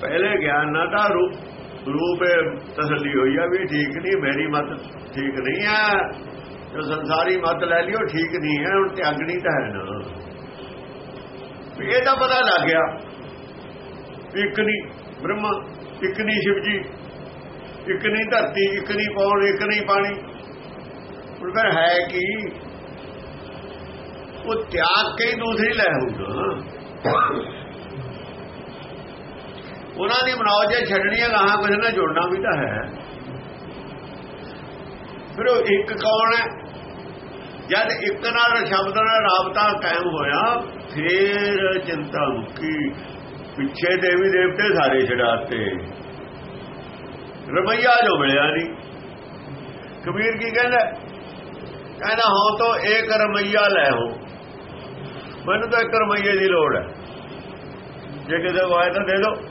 ਪਹਿਲੇ ਗਿਆਨ ਨਾਲ ਤਾਂ ਰੂਪ ਰੂਪ ਤਸੱਲੀ ਹੋਈ ਆ ਵੀ ਠੀਕ ਨਹੀਂ, ਮੇਰੀ ਮਤ ਠੀਕ ਨਹੀਂ ਹੈ ਜੋ ਸੰਸਾਰੀ ਮਤ ਲੈ ਲਿਓ, ਠੀਕ ਨਹੀਂ ਹੈ, ਹੁਣ ਤਿਆਗਣੀ ਤਾਂ ਹੈ ਨਾ ਵੀ ਇਹ ਤਾਂ ਪਤਾ ਲੱਗ ਗਿਆ ਇੱਕ ਨਹੀਂ ਬ੍ਰਹਮਾ, ਇੱਕ ਨਹੀਂ ਸ਼ਿਵ ਜੀ ਇੱਕ ਨਹੀਂ ਧਰਤੀ, ਇੱਕ ਨਹੀਂ ਪੌਣ, ਇੱਕ ਨਹੀਂ ਪਾਣੀ। ਹੁਣ ਫਿਰ ਹੈ ਕੀ? ਉਹ ਤਿਆਗ ਕੇ ਹੀ ਦੂਸਰੀ ਲੈ ਹੋਊਗਾ ਉਹਨਾਂ ਦੀ ਬਣਾਓ ਜੇ ਛੱਡਣੀ ਹੈ ਗਾਹਾਂ ਕੁਝ ਨਾਲ ਜੋੜਨਾ ਵੀ ਤਾਂ ਹੈ। ਫਿਰ ਉਹ ਇੱਕ ਕੌਣ ਹੈ? ਜਦ ਇੱਕ ਨਾਲ ਸ਼ਬਦ ਨਾਲ ਰਾਬਤਾ ਕਾਇਮ ਹੋਇਆ, ਫਿਰ ਚਿੰਤਾ ਮੁੱਕੀ। ਪਿੱਛੇ ਦੇਵੀ ਦੇਵਤੇ ਸਾਰੇ ਛਡਾਤੇ। ਰਮਈਆ ਜੋ ਮਿਲਿਆ ਨਹੀਂ। ਕਬੀਰ ਕੀ ਕਹਿੰਦਾ? ਕਹਿੰਦਾ, ਹਾਂ ਤਾਂ ਇੱਕ ਰਮਈਆ ਲੈ ਹੋ ਮੈਨੂੰ ਤਾਂ ਇੱਕ ਰਮਈਏ ਦੀ ਲੋੜ ਹੈ। ਜੇ ਕਿਤੇ ਵਾਇ ਤਾਂ ਦੇ ਦਿਓ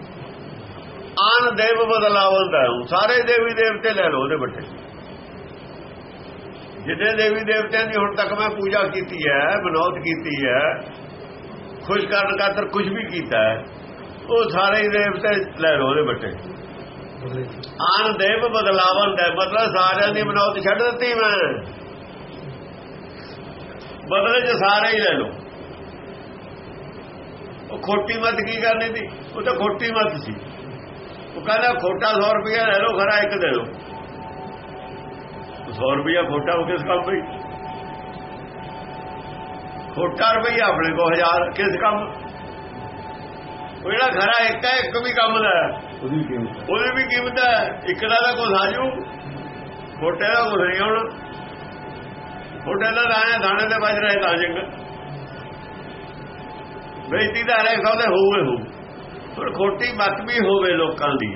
ਆਨ ਦੇਵ ਬਦਲਾਵੰਦਾ ਹੂੰ। ਸਾਰੇ ਦੇਵੀ ਦੇਵਤੇ ਲੈ ਲਓ ਉਹਦੇ ਬੱਟੇ। ਜਿੰਨੇ ਦੇਵੀ ਦੇਵਤਿਆਂ ਦੀ ਹੁਣ ਤੱਕ ਮੈਂ ਪੂਜਾ ਕੀਤੀ ਹੈ ਬਨੌਤ ਕੀਤੀ ਹੈ ਖੁਸ਼ ਕਰਨ ਖਾਤਰ ਕੁਝ ਵੀ ਕੀਤਾ ਹੈ ਉਹ ਸਾਰੇ ਹੀ ਦੇਵਤੇ ਲੈ ਲਓ ਉਹਦੇ ਬੱਟੇ। ਆਨ ਦੇਵ ਬਦਲਾਵਨ ਦਾ ਮਤਲਬ ਸਾਰਿਆਂ ਦੀ ਬਨੌਤ ਛੱਡ ਦਿੱਤੀ ਮੈਂ। ਬਦਲੇ ਚ ਸਾਰੇ ਹੀ ਲੈ ਲਓ। ਉਹ ਖੋਟੀ ਮਤ ਕੀ ਕਰਨੀ ਸੀ? ਉਹ ਤਾਂ ਖੋਟੀ ਮਤ ਸੀ। ਉਹ ਕਹਿੰਦਾ ਖੋਟਾ 100 ਰੁਪਇਆ ਲੈ ਲਓ ਖਰਾ ਇੱਕ ਦੇ ਦਿਓ। 100 ਰੁਪਇਆ ਖੋਟਾ ਹੋ ਕਿਸ ਕੰਮ ਬਈ ਖੋਟਾ ਰੁਪਇਆ ਆਪਣੇ ਕੋ 1000 ਕਿਸ ਕੰਮ? ਉਹ ਜਿਹੜਾ ਖਰਾ ਇੱਕ ਹੈ ਇੱਕ ਵੀ ਕੰਮ ਦਾ। ਉਹਦੀ ਕੀਮਤ ਉਹਦੀ ਵੀ ਕੀਮਤ ਹੈ ਇੱਕ ਦਾ ਤਾਂ ਕੁਝ ਆਜੂ ਖੋਟੇ ਦਾ ਕੁਝ ਨਹੀਂ ਹੁਣ। ਖੋਟੇ ਦਾ ਆਇਆ ਦਾਣੇ ਦੇ ਵੱਜ ਰਹੇ ਤਾਂ ਜੰਗ। ਬੇਇੱਜ਼ਤੀ ਦਾ ਹਰੇ ਸੌਦੇ ਹੋਵੇ ਹੋ ਪਰ ਖੋਟੀ ਮਤ ਹੋਵੇ ਲੋਕਾਂ ਦੀ।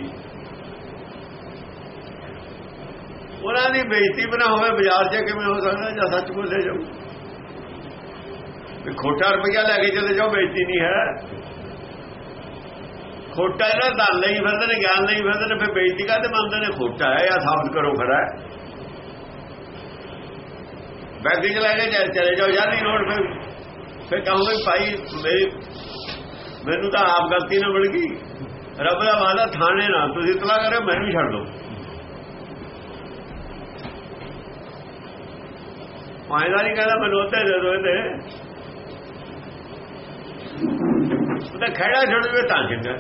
ਉਹਨਾਂ ਦੀ ਬੇਇੱਜ਼ਤੀ ਬਣਾ ਹੋਵੇ, ਬਾਜ਼ਾਰ 'ਚ ਕਿਵੇਂ ਹੋ ਸਕਦਾ ਜਾਂ ਸੱਚ ਬੋਲੇ ਜਾਓ ਵੀ ਖੋਟਾ ਰੁਪਈਆ ਲੈ ਕੇ ਚਲੇ ਜਾਓ, ਬੇਇੱਜ਼ਤੀ ਨਹੀਂ ਹੈ। ਖੋਟਾ ਇਹਨਾਂ ਦਾ ਲਈ ਫਿਰਦੇ ਨੇ, ਗਿਆਨ ਲਈ ਫਿਰਦੇ ਨੇ, ਫਿਰ ਬੇਇੱਜ਼ਤੀ ਕਾਹਦੇ ਮੰਨਦੇ ਨੇ? ਖੋਟਾ ਹੈ ਜਾਂ ਸਾਬਤ ਕਰੋ ਖੜਾ ਹੈ। ਲੈ ਕੇ ਚਲੇ ਜਾਓ ਯਾਰ ਨਹੀਂ ਨੋਟ ਫਿਰ ਫਿਰ ਕਹੋਗੇ, ਭਾਈ, ਮੇਰੀ ਮੈਨੂੰ ਤਾਂ ਆਪ ਗਲਤੀ ਨਾਲ ਮਿਲ ਗਈ। ਰੱਬ ਦਾ ਵਾਦਾ ਥਾਣੇ ਨਾਲ। ਤੁਸੀਂ ਇਤਲਾ ਕਰਿਓ ਮੈਨੂੰ ਵੀ ਛੱਡ ਦਿਓ ਫਾਇਦਾ ਨਹੀਂ ਕਹਿੰਦਾ ਮੈਨੂੰ ਉੱਤੇ ਦੇ ਦੋ ਇਹਦੇ। ਉਹ ਤਾਂ ਖੜਾ ਛੱਡ ਦੇਵੇ ਤਾਂ ਚੰਗਾ।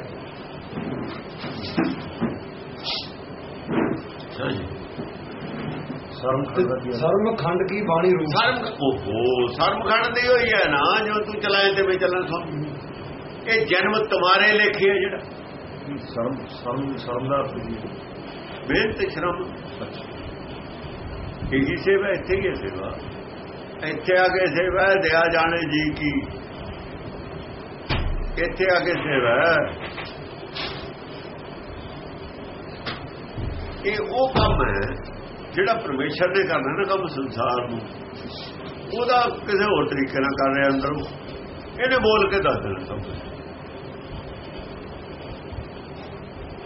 ਹਾਂਜੀ ਸਰਮਖੰਡ ਕੀ ਬਾਣੀ ਰੂਪ? ਸਰਮ ਓਹੋ ਸਰਮਖੰਡ ਦੀ ਹੋਈ ਹੈ ਨਾ ਜੋ ਤੂੰ ਚਲਾਏ ਤੇ ਮੈਂ ਚੱਲਣ ਸੁਣ ਇਹ ਜਨਮ ਤੁਹਾਰੇ ਲੇਖੇ ਹੈ ਜਿਹੜਾ। ਸ਼ਰਮ ਸ਼ਰਮ ਸ਼ਰਮ ਦਾ ਮਿਹਨਤ ਸ਼ਰਮ। ਇਹੀ ਸੇਵਾ ਇੱਥੇ ਹੀ ਹੈ ਸੇਵਾ। ਇੱਥੇ ਆ ਕੇ ਸੇਵਾ ਦਿਆ ਜਾਣੇ ਜੀ ਕੀ। ਇੱਥੇ ਆ ਕੇ ਸੇਵਾ। ਇਹ ਉਹ ਕੰਮ ਹੈ ਜਿਹੜਾ ਪਰਮੇਸ਼ਰ ਨੇ ਕਰਨਾ ਨਾ ਕੰਮ ਸੰਸਾਰ ਨੂੰ। ਉਹਦਾ ਕਿਸੇ ਹੋਰ ਤਰੀਕੇ ਨਾਲ ਕਰ ਰਿਹਾ ਅੰਦਰੋਂ। ਇਹਨੇ ਬੋਲ ਕੇ ਦੱਸ ਦੇਣਾ ਸਭ ਕੁਛ।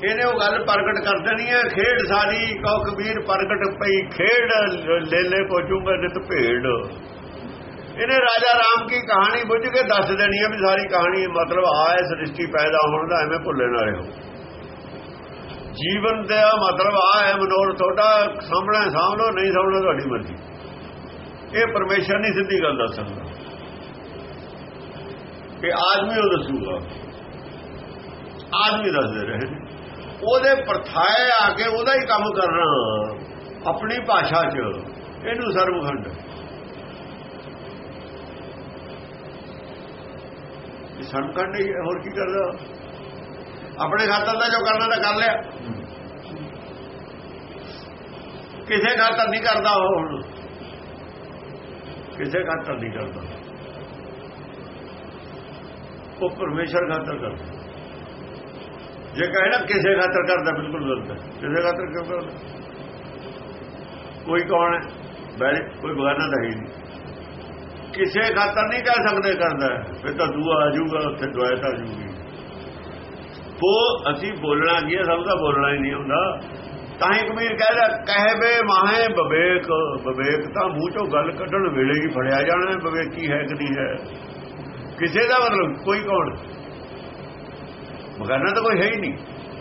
ਇਹਨੇ ਉਹ ਗੱਲ ਪ੍ਰਗਟ ਕਰ ਦੇਣੀ ਹੈ, ਖੇਡ ਸਾਰੀ ਕਉ ਕਬੀਰ ਪ੍ਰਗਟ ਪਈ, ਖੇਡ ਲੇਲੇ ਲੈ ਪਹੁੰਚੂਗਾ ਨਿਤ ਭੇਡ। ਇਹਨੇ ਰਾਜਾ ਰਾਮ ਕੀ ਕਹਾਣੀ ਬੁੱਝ ਕੇ ਦੱਸ ਦੇਣੀ ਹੈ ਵੀ ਸਾਰੀ ਕਹਾਣੀ ਮਤਲਬ ਆਏ ਸ੍ਰਿਸ਼ਟੀ ਪੈਦਾ ਹੋਣ ਦਾ, ਐਵੇਂ ਭੁੱਲੇ ਨਾ ਰਹੋ। ਜੀਵਨ ਦਾ ਮਤਲਬ ਆ ਹੈ, ਮਨੋਰ ਤੁਹਾਡਾ ਸਾਹਮਣੇ ਸਾਹਮਣੇ, ਨਹੀਂ ਸਾਹਮਣੇ ਤੁਹਾਡੀ ਮਰਜ਼ੀ। ਇਹ ਪਰਮੇਸ਼ਰ ਨਹੀਂ ਸਿੱਧੀ ਗੱਲ ਦੱਸ ਸਕਦਾ। ਕਿ ਆਦਮੀ ਉਹ ਦੱਸੂਗਾ। ਆਦਮੀ ਦੱਸਦੇ ਰਹੇ ਨੇ। ਉਹਦੇ ਪਰਥਾਏ ਆ ਕੇ ਉਹਦਾ ਹੀ ਕੰਮ ਕਰਨਾ। ਆਪਣੀ ਭਾਸ਼ਾ 'ਚ, ਇਹਨੂੰ ਸਰਵਖੰਡ। ਇਹ ਸਰਵਖੰਡ ਹੀ, ਹੋਰ ਕੀ ਕਰਦਾ? ਆਪਣੇ ਖਾਤਰ ਦਾ ਜੋ ਕਰਨਾ ਤਾਂ ਕਰ ਲਿਆ। ਕਿਸੇ ਖਾਤਰ ਨਹੀਂ ਕਰਦਾ ਉਹ ਹੁਣ। ਕਿਸੇ ਖਾਤਰ ਨਹੀਂ ਕਰਦਾ। ਉਹ ਪਰਮੇਸ਼ਰ ਖਾਤਰ ਕਰਦਾ। ਜੇ ਕਹਿਣਾ ਕਿਸੇ ਖਾਤਰ ਕਰਦਾ, ਬਿਲਕੁਲ ਗਲਤ ਹੈ। ਕਿਸੇ ਖਾਤਰ ਕਿਉਂ ਕਰਦਾ? ਕੋਈ ਕੌਣ ਹੈ? ਬੈਰੇ ਕੋਈ ਬਗਾਨਾ ਤਾਂ ਹੀ ਨਹੀਂ। ਕਿਸੇ ਖਾਤਰ ਨਹੀਂ ਕਹਿ ਸਕਦੇ ਕਰਦਾ। ਫਿਰ ਤਾਂ ਦੂਆ ਆ ਜਾਊਗਾ, ਉੱਥੇ ਦੁਆਇਤ ਆ ਜਾਊਗੀ। ਉਹ ਅਸੀਂ ਬੋਲਣਾ ਕੀ ਹੈ? ਸਭ ਦਾ ਬੋਲਣਾ ਹੀ ਨਹੀਂ ਹੁੰਦਾ। ਤਾਂ ਹੀ ਕਬੀਰ ਕਹਿੰਦਾ ਕਹਿ ਬੇ ਮਾਹੇ ਬਵੇਕ ਬਵੇਕ ਤਾਂ ਮੂੰਹ ਚੋਂ ਗੱਲ ਕੱਢਣ ਵੇਲੇ ਹੀ ਫੜਿਆ ਜਾਣਾ ਵਿਵੇਕੀ ਹੈ ਕਿ ਨਹੀਂ ਹੈ। ਕਿਸੇ ਦਾ ਮਤਲਬ, ਕੋਈ ਕੌਣ? ਬਗਾਨਾ ਤਾਂ ਕੋਈ ਹੈ ਹੀ ਨਹੀਂ।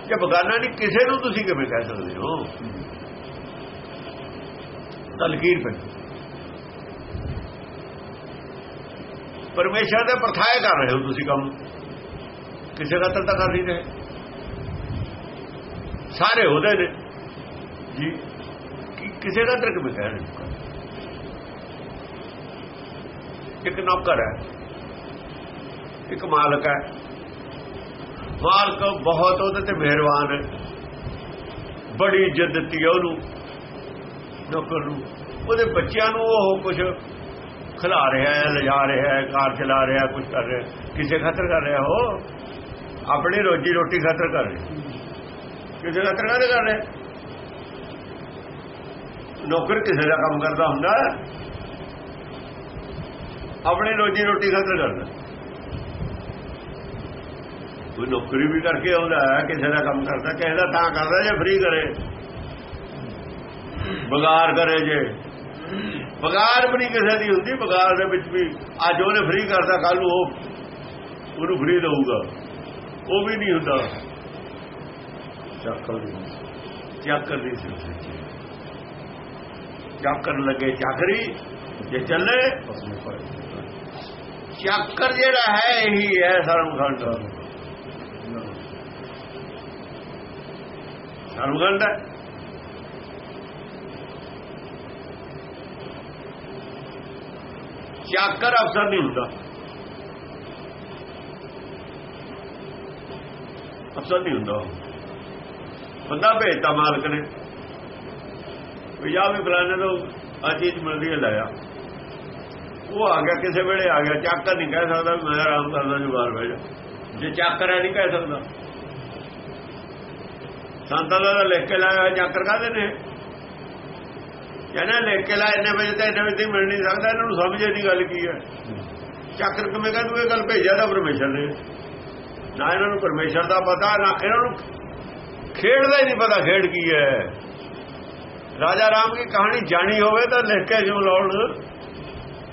ਜੇ ਬਗਾਨਾ ਨਹੀਂ, ਕਿਸੇ ਨੂੰ ਤੁਸੀਂ ਕਿਵੇਂ ਕਹਿ ਸਕਦੇ ਹੋ? ਤਾਂ ਲਕੀਰ ਪੈ ਪਰਮੇਸ਼ਰ ਦੇ ਪਰਥਾਏ ਕਰ ਰਹੇ ਹੋ ਤੁਸੀਂ ਕੰਮ। ਕਿਸੇ ਦਾ ਤਾਂ ਕਰ ਨਹੀਂ ਰਹੇ। ਸਾਰੇ ਉਹਦੇ ਨੇ। ਜੀ, ਕਿ- ਕਿਸੇ ਦਾ ਤਰਕ ਮੈਂ ਕਹਿ ਰਿਹਾ ਇੱਕ ਨੌਕਰ ਹੈ। ਇੱਕ ਮਾਲਕ ਹੈ। ਮਾਲਕ ਬਹੁਤ ਉਹਦੇ ਤੇ ਮਿਹਰਬਾਨ ਹੈ। ਬੜੀ ਇੱਜ਼ਤ ਦਿੱਤੀ ਹੈ ਉਹਨੂੰ, ਨੌਕਰ ਨੂੰ। ਉਹਦੇ ਬੱਚਿਆਂ ਨੂੰ ਉਹ ਕੁਝ ਖਿਲਾ ਰਿਹਾ ਹੈ, ਲਿਜਾ ਰਿਹਾ ਹੈ, ਕਾਰ ਚਲਾ ਰਿਹਾ ਹੈ ਕੁਝ ਕਰ ਰਿਹਾ ਕਿਸੇ ਖਾਤਰ ਕਰ ਰਿਹਾ ਹੋ ਆਪਣੀ ਰੋਜੀ ਰੋਟੀ ਖਾਤਰ ਕਰ ਰਿਹਾ। ਕਿਸੇ ਖਾਤਰ ਕਾਹਦੇ ਕਰ ਰਿਹਾ? ਨੌਕਰ ਕਿਸੇ ਦਾ ਕੰਮ ਕਰਦਾ ਹੁੰਦਾ ਆਪਣੀ ਰੋਜੀ ਰੋਟੀ ਖਾਤਰ ਕਰਦਾ। ਕੋਈ ਨੌਕਰੀ ਵੀ ਕਰਕੇ ਆਉਂਦਾ ਹੈ, ਕਿਸੇ ਦਾ ਕੰਮ ਕਰਦਾ, ਕਿਸੇ ਦਾ ਤਾਂ ਕਰਦਾ ਜੇ ਫ੍ਰੀ ਕਰੇ। ਬਗਾਰ ਕਰੇ ਜੇ। ਬਗਾਰ ਵੀ ਨਹੀਂ ਕਿਸੇ ਦੀ ਹੁੰਦੀ, ਬਗਾਰ ਦੇ ਵਿੱਚ ਵੀ ਅੱਜ ਉਹਨੇ ਫ੍ਰੀ ਕਰਦਾ ਕੱਲ ਨੂੰ ਉਹ ਉਹਨੂੰ ਫ੍ਰੀ ਦਊਗਾ। ਉਹ ਵੀ ਨਹੀਂ ਹੁੰਦਾ। ਚੱਕਰ ਦੀ ਚੱਕਰ ਦੀ ਸਿਲਸਿਲੇ ਚੱਕਰ ਲੱਗੇ ਚਾਕਰੀ ਜੇ ਚੱਲੇ, ਚਾਕਰ ਜਿਹੜਾ ਹੈ ਇਹੀ ਹੈ ਸਰਵਖੰਡ। ਸਰਵਖੰਡ ਹੈ ਚਾਕਰ ਅਫਸਰ ਨਹੀਂ ਹੁੰਦਾ ਅਫਸਰ ਨਹੀਂ ਹੁੰਦਾ ਉਹ। ਬੰਦਾ ਭੇਜਤਾ ਮਾਲਕ ਨੇ ਵੀ ਜਾ ਵੀ ਬਲਾਨੇ ਤੋਂ ਆ ਚੀਜ਼ ਮਿਲਦੀ ਹੈ ਲਾਇਆ ਉਹ ਆ ਗਿਆ ਕਿਸੇ ਵੇਲੇ ਆ ਗਿਆ ਚਾਕਰ ਨਹੀਂ ਕਹਿ ਸਕਦਾ ਮੈਂ ਆਰਾਮ ਕਰਦਾ ਜੁਗਾਰ ਬਹਿ ਜਾ ਜੇ ਚਾਕਰ ਹੈ ਨਹੀਂ ਕਹਿ ਸਕਦਾ ਸੰਤਾਂ ਦਾ ਲਿਖ ਕੇ ਲਾਇਆ ਹੋਇਆ ਚੱਕਰ ਕਾਹਦੇ ਨੇ? ਕਹਿੰਦਾ ਲਿਖ ਕੇ ਲਾਇਆ ਇੰਨੇ ਵਜੇ ਤੇ ਇੰਨੇ ਵਜੇ ਮਿਲ ਨਹੀਂ ਸਕਦਾ, ਇਹਨਾਂ ਨੂੰ ਸਮਝੇ ਦੀ ਗੱਲ ਕੀ ਹੈ? ਚੱਕਰ ਕਿਵੇਂ ਕਹਿੰਦੇ ਇਹ ਗੱਲ ਭੇਜਿਆ ਤਾਂ ਪਰਮੇਸ਼ਰ ਨੇ। ਨਾ ਇਹਨਾਂ ਨੂੰ ਪਰਮੇਸ਼ਰ ਦਾ ਪਤਾ, ਨਾ ਇਹਨਾਂ ਨੂੰ ਖੇਡ ਦਾ ਹੀ ਨਹੀਂ ਪਤਾ ਖੇਡ ਕੀ ਹੈ। ਰਾਜਾ ਰਾਮ ਦੀ ਕਹਾਣੀ ਜਾਣੀ ਹੋਵੇ ਤਾਂ ਲਿਖ ਕੇ ਜਿਉ ਲਾਉਣ।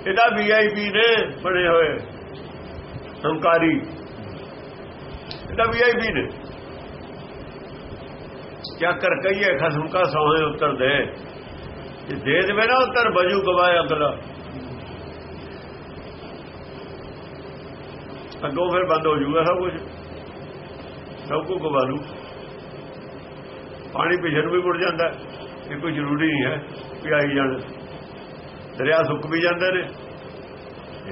ਇਹਦਾ ਵੀਆਈਪੀ ਨੇ ਬਣੇ ਹੋਏ। ਹੰਕਾਰੀ। ਇਹਦਾ ਵੀਆਈਪੀ ਨੇ। ਕਿਆ ਕਰ ਕਹੀਏ, ਖਸਮ ਕਾ ਸੋਹੇ ਉੱਤਰ ਦੇ। ਜੇ ਦੇ ਦੇਵੇ ਨਾ ਉੱਤਰ, ਬਜੂ ਗਵਾਏ ਅਗਲਾ ਅੱਗੋਂ ਫਿਰ ਬੰਦ ਹੋ ਜਾਊਗਾ ਸਭ ਕੁਝ। ਸਭ ਕੁ ਗਵਾ ਲੂ ਪਾਣੀ ਪਿਛੜ ਵੀ ਮੁੜ ਜਾਂਦਾ। ਇਹ ਕੋਈ ਜ਼ਰੂਰੀ ਨਹੀਂ ਹੈ ਕਿ ਆਈ ਜਾਣ। ਦਰਿਆ ਸੁੱਕ ਵੀ ਜਾਂਦੇ ਨੇ।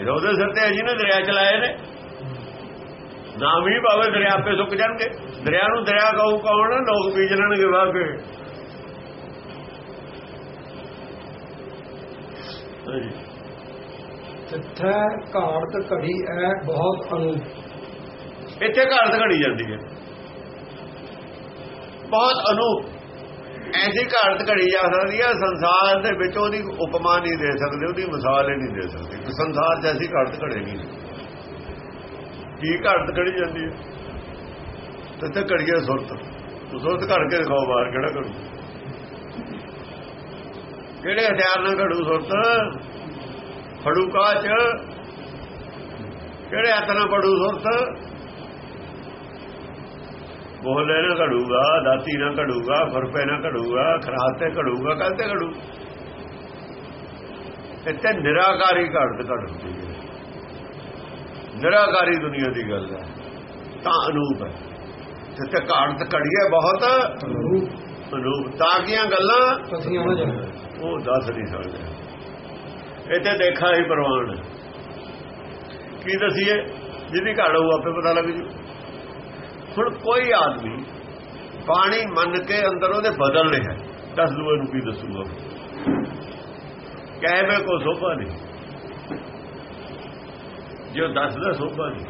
ਇਹ ਉਹਦੇ ਸਿਰ ਤੇ ਹੈ ਜਿਹਨੇ ਦਰਿਆ ਚਲਾਏ ਨੇ। ਨਾਮ ਹੀ ਭਾਵੇਂ ਦਰਿਆ ਆਪੇ ਸੁੱਕ ਜਾਣਗੇ। ਦਰਿਆ ਨੂੰ ਦਰਿਆ ਕਹੂ ਕੌਣ? ਲੋਕ ਬੀਜ ਲੈਣਗੇ ਹਾਂਜੀ। ਜਿੱਥੇ ਘਾੜਤ ਘੜੀ ਐ ਬਹੁਤ ਅਨੂਪ ਇੱਥੇ ਘਾਟ ਘੜੀ ਜਾਂਦੀ ਹੈ। ਬਹੁਤ ਅਨੂਪ ਐਸੀ ਘਾਟ ਘੜੀ ਜਾ ਸਕਦੀ ਹੈ ਸੰਸਾਰ ਦੇ ਵਿੱਚ ਉਹਦੀ ਉਪਮਾ ਨਹੀਂ ਦੇ ਸਕਦੇ ਉਹਦੀ ਮਿਸਾਲ ਨਹੀਂ ਦੇ ਸਕਦੇ। ਸੰਸਾਰ ਐਸੀ ਘਾਟ ਘੜੇ ਨਹੀਂ। ਕੀ ਘਾਟ ਘੜੀ ਜਾਂਦੀ ਹੈ? ਤੇ ਤੇ ਘੜੀਏ ਸੁਰਤ। ਉਹ ਸੁਰਤ ਘੜ ਕੇ ਦਿਖਾਓ ਬਾਹਰ ਕਿਹੜਾ ਘੜੂ। ਕਿਹੜੇ ਹਥਿਆਰ ਨਾਲ ਘੜੂ ਸੁਰਤ? ਫੜੂ ਕਾਚ ਕਿਹੜੇ ਹੱਥ ਨਾਲ ਫੜੂ ਸੁਰਤ? ਬੋਲੇ ਨਾ ਘੜੂਗਾ, ਦਾਤੀ ਨਾ ਘੜੂਗਾ ਫਰਪੇ ਨਾ ਘੜੂਗਾ, ਖਰਾਤ ਤੇ ਘੜੂਗਾ ਕੱਲ ਤੇ ਘੜੂ। ਇੱਥੇ ਨਿਰਾਕਾਰੀ ਘੜਤ ਘੜ ਨਿਰਾਕਾਰੀ ਦੁਨੀਆ ਦੀ ਗੱਲ ਹੈ। ਤਾਂ ਅਨੂਪ ਹੈ। ਜਿੱਥੇ ਘਾੜਤ ਘੜੀਏ ਬਹੁਤ। ਅਨੂਪ। ਅਨੂਪ ਤਾਂ ਕੀਆਂ ਗੱਲਾਂ? ਉਹ ਦੱਸ ਨਹੀਂ ਸਕਦੇ। ਇੱਥੇ ਦੇਖਾ ਹੀ ਪ੍ਰਵਾਨ। ਕੀ ਦਸੀਏ? ਜਿਹਦੀ ਘੜ ਹੋਊ ਆਪੇ ਪਤਾ ਲੱਗ ਜੂ। ਹੁਣ ਕੋਈ ਆਦਮੀ ਪਾਣੀ ਮੰਨ ਕੇ ਅੰਦਰ ਉਹਦੇ ਬਦਲ ਰਿਹਾ ਦੱਸ ਦੂਏ ਨੂੰ ਕੀ ਦੱਸੂਗਾ ਕਹਿਵੇ ਕੋ ਸੋਭਾ ਨਹੀਂ। ਜੇ ਉਹ ਦੱਸਦਾ ਸੋਭਾ ਨਹੀਂ